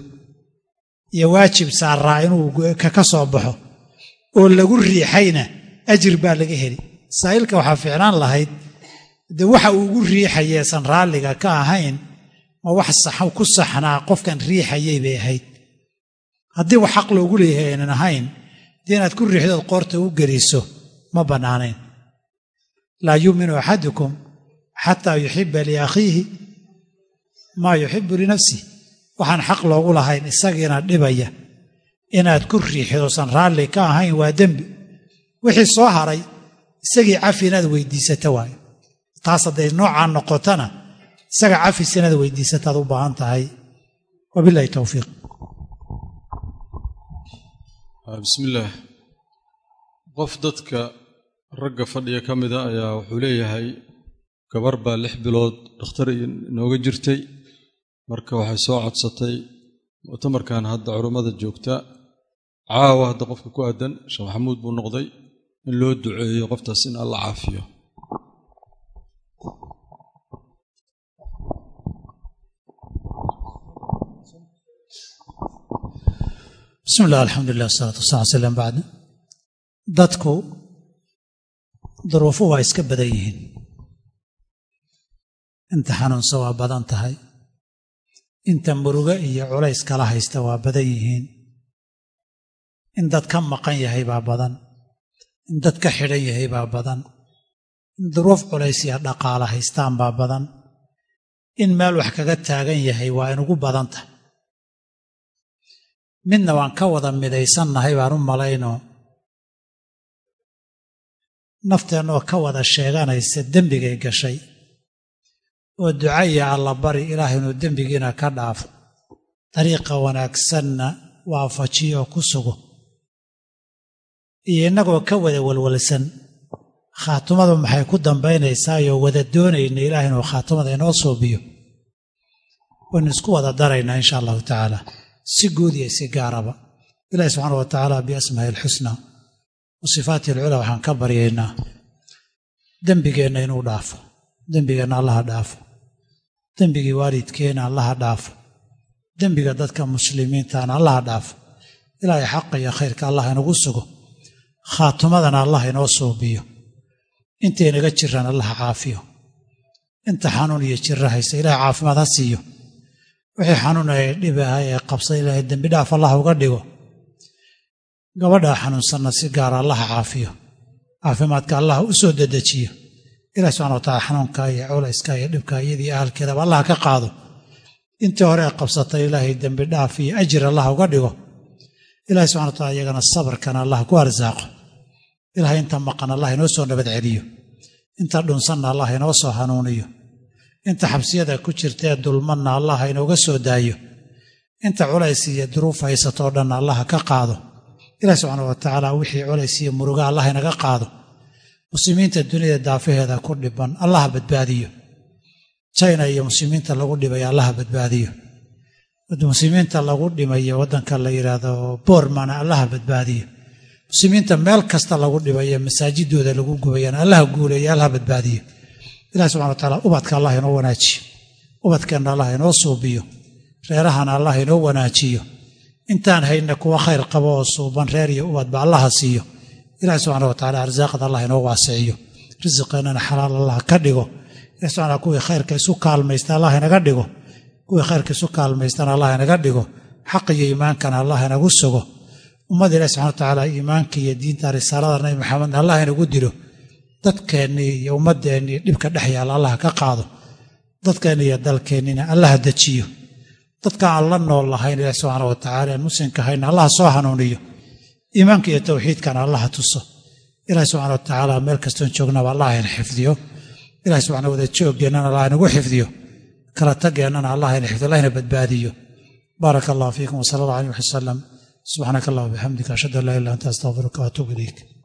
iyo waajib saaraa inuu ka soo baxo oo lagu riixayna ajir baa laga heli. Saa'ilka waxaa fiicnaan lahayd dee waxa uu ugu riixayeesan raalliga ka ahayn ma wax ku saxnaa qofkan riixayay bay ahayd. Haddii wax xaq loogu leeyahay aynan ahayn dee inaad ku riixdood qoorta u geliso ma bannaanayn. Laa yuuminu axadukum xataa yuxiba liakhiihi maa yuxibu linafsih. Waxaan xaq loogu lahayn isagiina dhibaya. Inaad ku riixdoosan raalli ka ahayn waa dembi. Wixii soo haray isagii cafi inaad weydiisata waayo. Taas hadday noocaa noqotona isaga cafis inaad weydiisataad u baahan tahay. Wabilahi towfiiq bismillaah qof dadka ragga fadhiga ka mida ayaa wuxuu leeyahay gabar baa lix bilood dhakhtar inooga jirtay marka waxay soo codsatay muctamarkan hadda culummada joogta caawa hadda qofka ku aadan sheekh maxamuud buu noqday in loo duceeyo qoftaas in alla caafiyo. Bismi illah alxamdulilah wasalaatu wasala ala slam bacd dadku duruufu waa iska badan yihiin. Inta xanuunsa waa badan tahay inta murugo iyo culays kala haysta waa badan yihiin. In dad ka maqan yahay baa badan. In dad ka xidhan yahay baa badan. In duruuf culays iyo dhaqaala haystaan baa badan. In meel wax kaga taagan yahay waa inugu badan tahay. Midna waan ka wada midaysannahay baan u malaynoo nafteennoo ka wada sheeganaysa dembigay gashay oo ducaya alla bari ilaah inuu dembigiina ka dhaafo dariiqa wanaagsanna waafajiyo ku sugo. Iyo innagoo ka wada walwalsan khaatumadu maxay ku dambaynaysaayoo wada doonayna ilaah inuu khaatumada inoo suubiyo waynu isku wada daraynaa insha allahu tacaala si guud iyo si gaaraba. Ilahi subxaana wa tacaala biasmaa'i alxusna wa sifaatihi alculaa waxaan ka baryaynaa. Dembigeenna inuu dhaafo dembigeenna allaha dhaafo dembigii waalidkeenna allaha dhaafo dembiga dadka muslimiintaana allaha dhaafo ilaahay xaqa iyo khayrka allah inagu sugo. Khaatumadana allah inoo suubiyo intaynaga jiraan allaha caafiyo. Inta xanuun iyo jira haysa ilahay caafimaad ha siiyo. Wixii xanuun ay dhibaha ee qabsay ilaahay dembi dhaaf allah uga dhigo. Gabadhaa xanuunsanna si gaara allaha caafiyo. Caafimaadka allah u soo dedejiyo ilahi subxana wa tacala xanuunka iyo culayska iyo dhibka iyadii ahalkeedaba allah ka qaado. Intii hore qabsatay ilaahay dembi dhaaf iyo ajir allah uga dhigo ilahi subxana wa tacala iyagana sabarkana allah ku arsaaqo. Ilahay inta maqan allah inoo soo nabad celiyo. Inta dhunsanna allah inoo soo hanuuniyo. Inta xabsiyada ku jirtaee dulmanna allah inooga soo daayo. Inta culays iyo duruuf haysatoo dhanna allah ka qaado. Ilahi subxaana wa tacaala wixii culays iyo muruga allah inaga qaado muslimiinta duniyada daafaheeda ku dhiban allaha badbaadiyo. China iyo muslimiinta lagu dhibay allaha badbaadiyo. Muslimiinta lagu dhimayo waddanka la yidhaahdo boormana allaha badbaadiyo. Muslimiinta meel kasta lagu dhibayo masaajidooda lagu gubayana allaha guuleeyo allaha badbaadiyo. Ilahi subxana wa taala ubadka allah inoo wanaajiyo. Ubadkeenna allah inoo suubiyo. Reerahana allah inoo wanaajiyo. Intaan hayna kuwa khayr qabo oo suuban reer iyo ubadba allaha siiyo ilahi subxana wa tacala arsaaqada allah inoo waasiciyo risiqeennana xalaal allah ka dhigo. Ilahi kuwii khayrka isu kaalmaysta allah inaga dhigo. Kuwii khayrka isu kaalmaystana allah inaga dhigo. Xaq iyo iimaankana allah inagu sugo. Ummadda ilahi subxana wa tacaala iimaanka iyo diinta risaalada nabi maxamedna allah inagu dilo. Dadkeennii iyo ummaddeennii dhibka dhex yaalla allah ka qaado. Dadkeenni iyo dalkeennina allaha dejiyo. Dadka aan la nool lahayn ilahi subxaana wa tacala aan muslimka hayna allaha soo hanuuniyo iimaanka iyo tawxiidkana allaha tuso. Ilahi subxana wa tacaala meel kastoon joognaba allah ina xifdiyo. Ilahi subxana wada joogeennana allah inagu xifdiyo. Kala tageennana allah ina xifdiyo allah ina badbaadiyo. Baaraka allah fiikum wsala allah alayh wasalam subxaanaka allah wabixamdika ashhadu an laa ilah anta astaqfiruka waatuub ilayk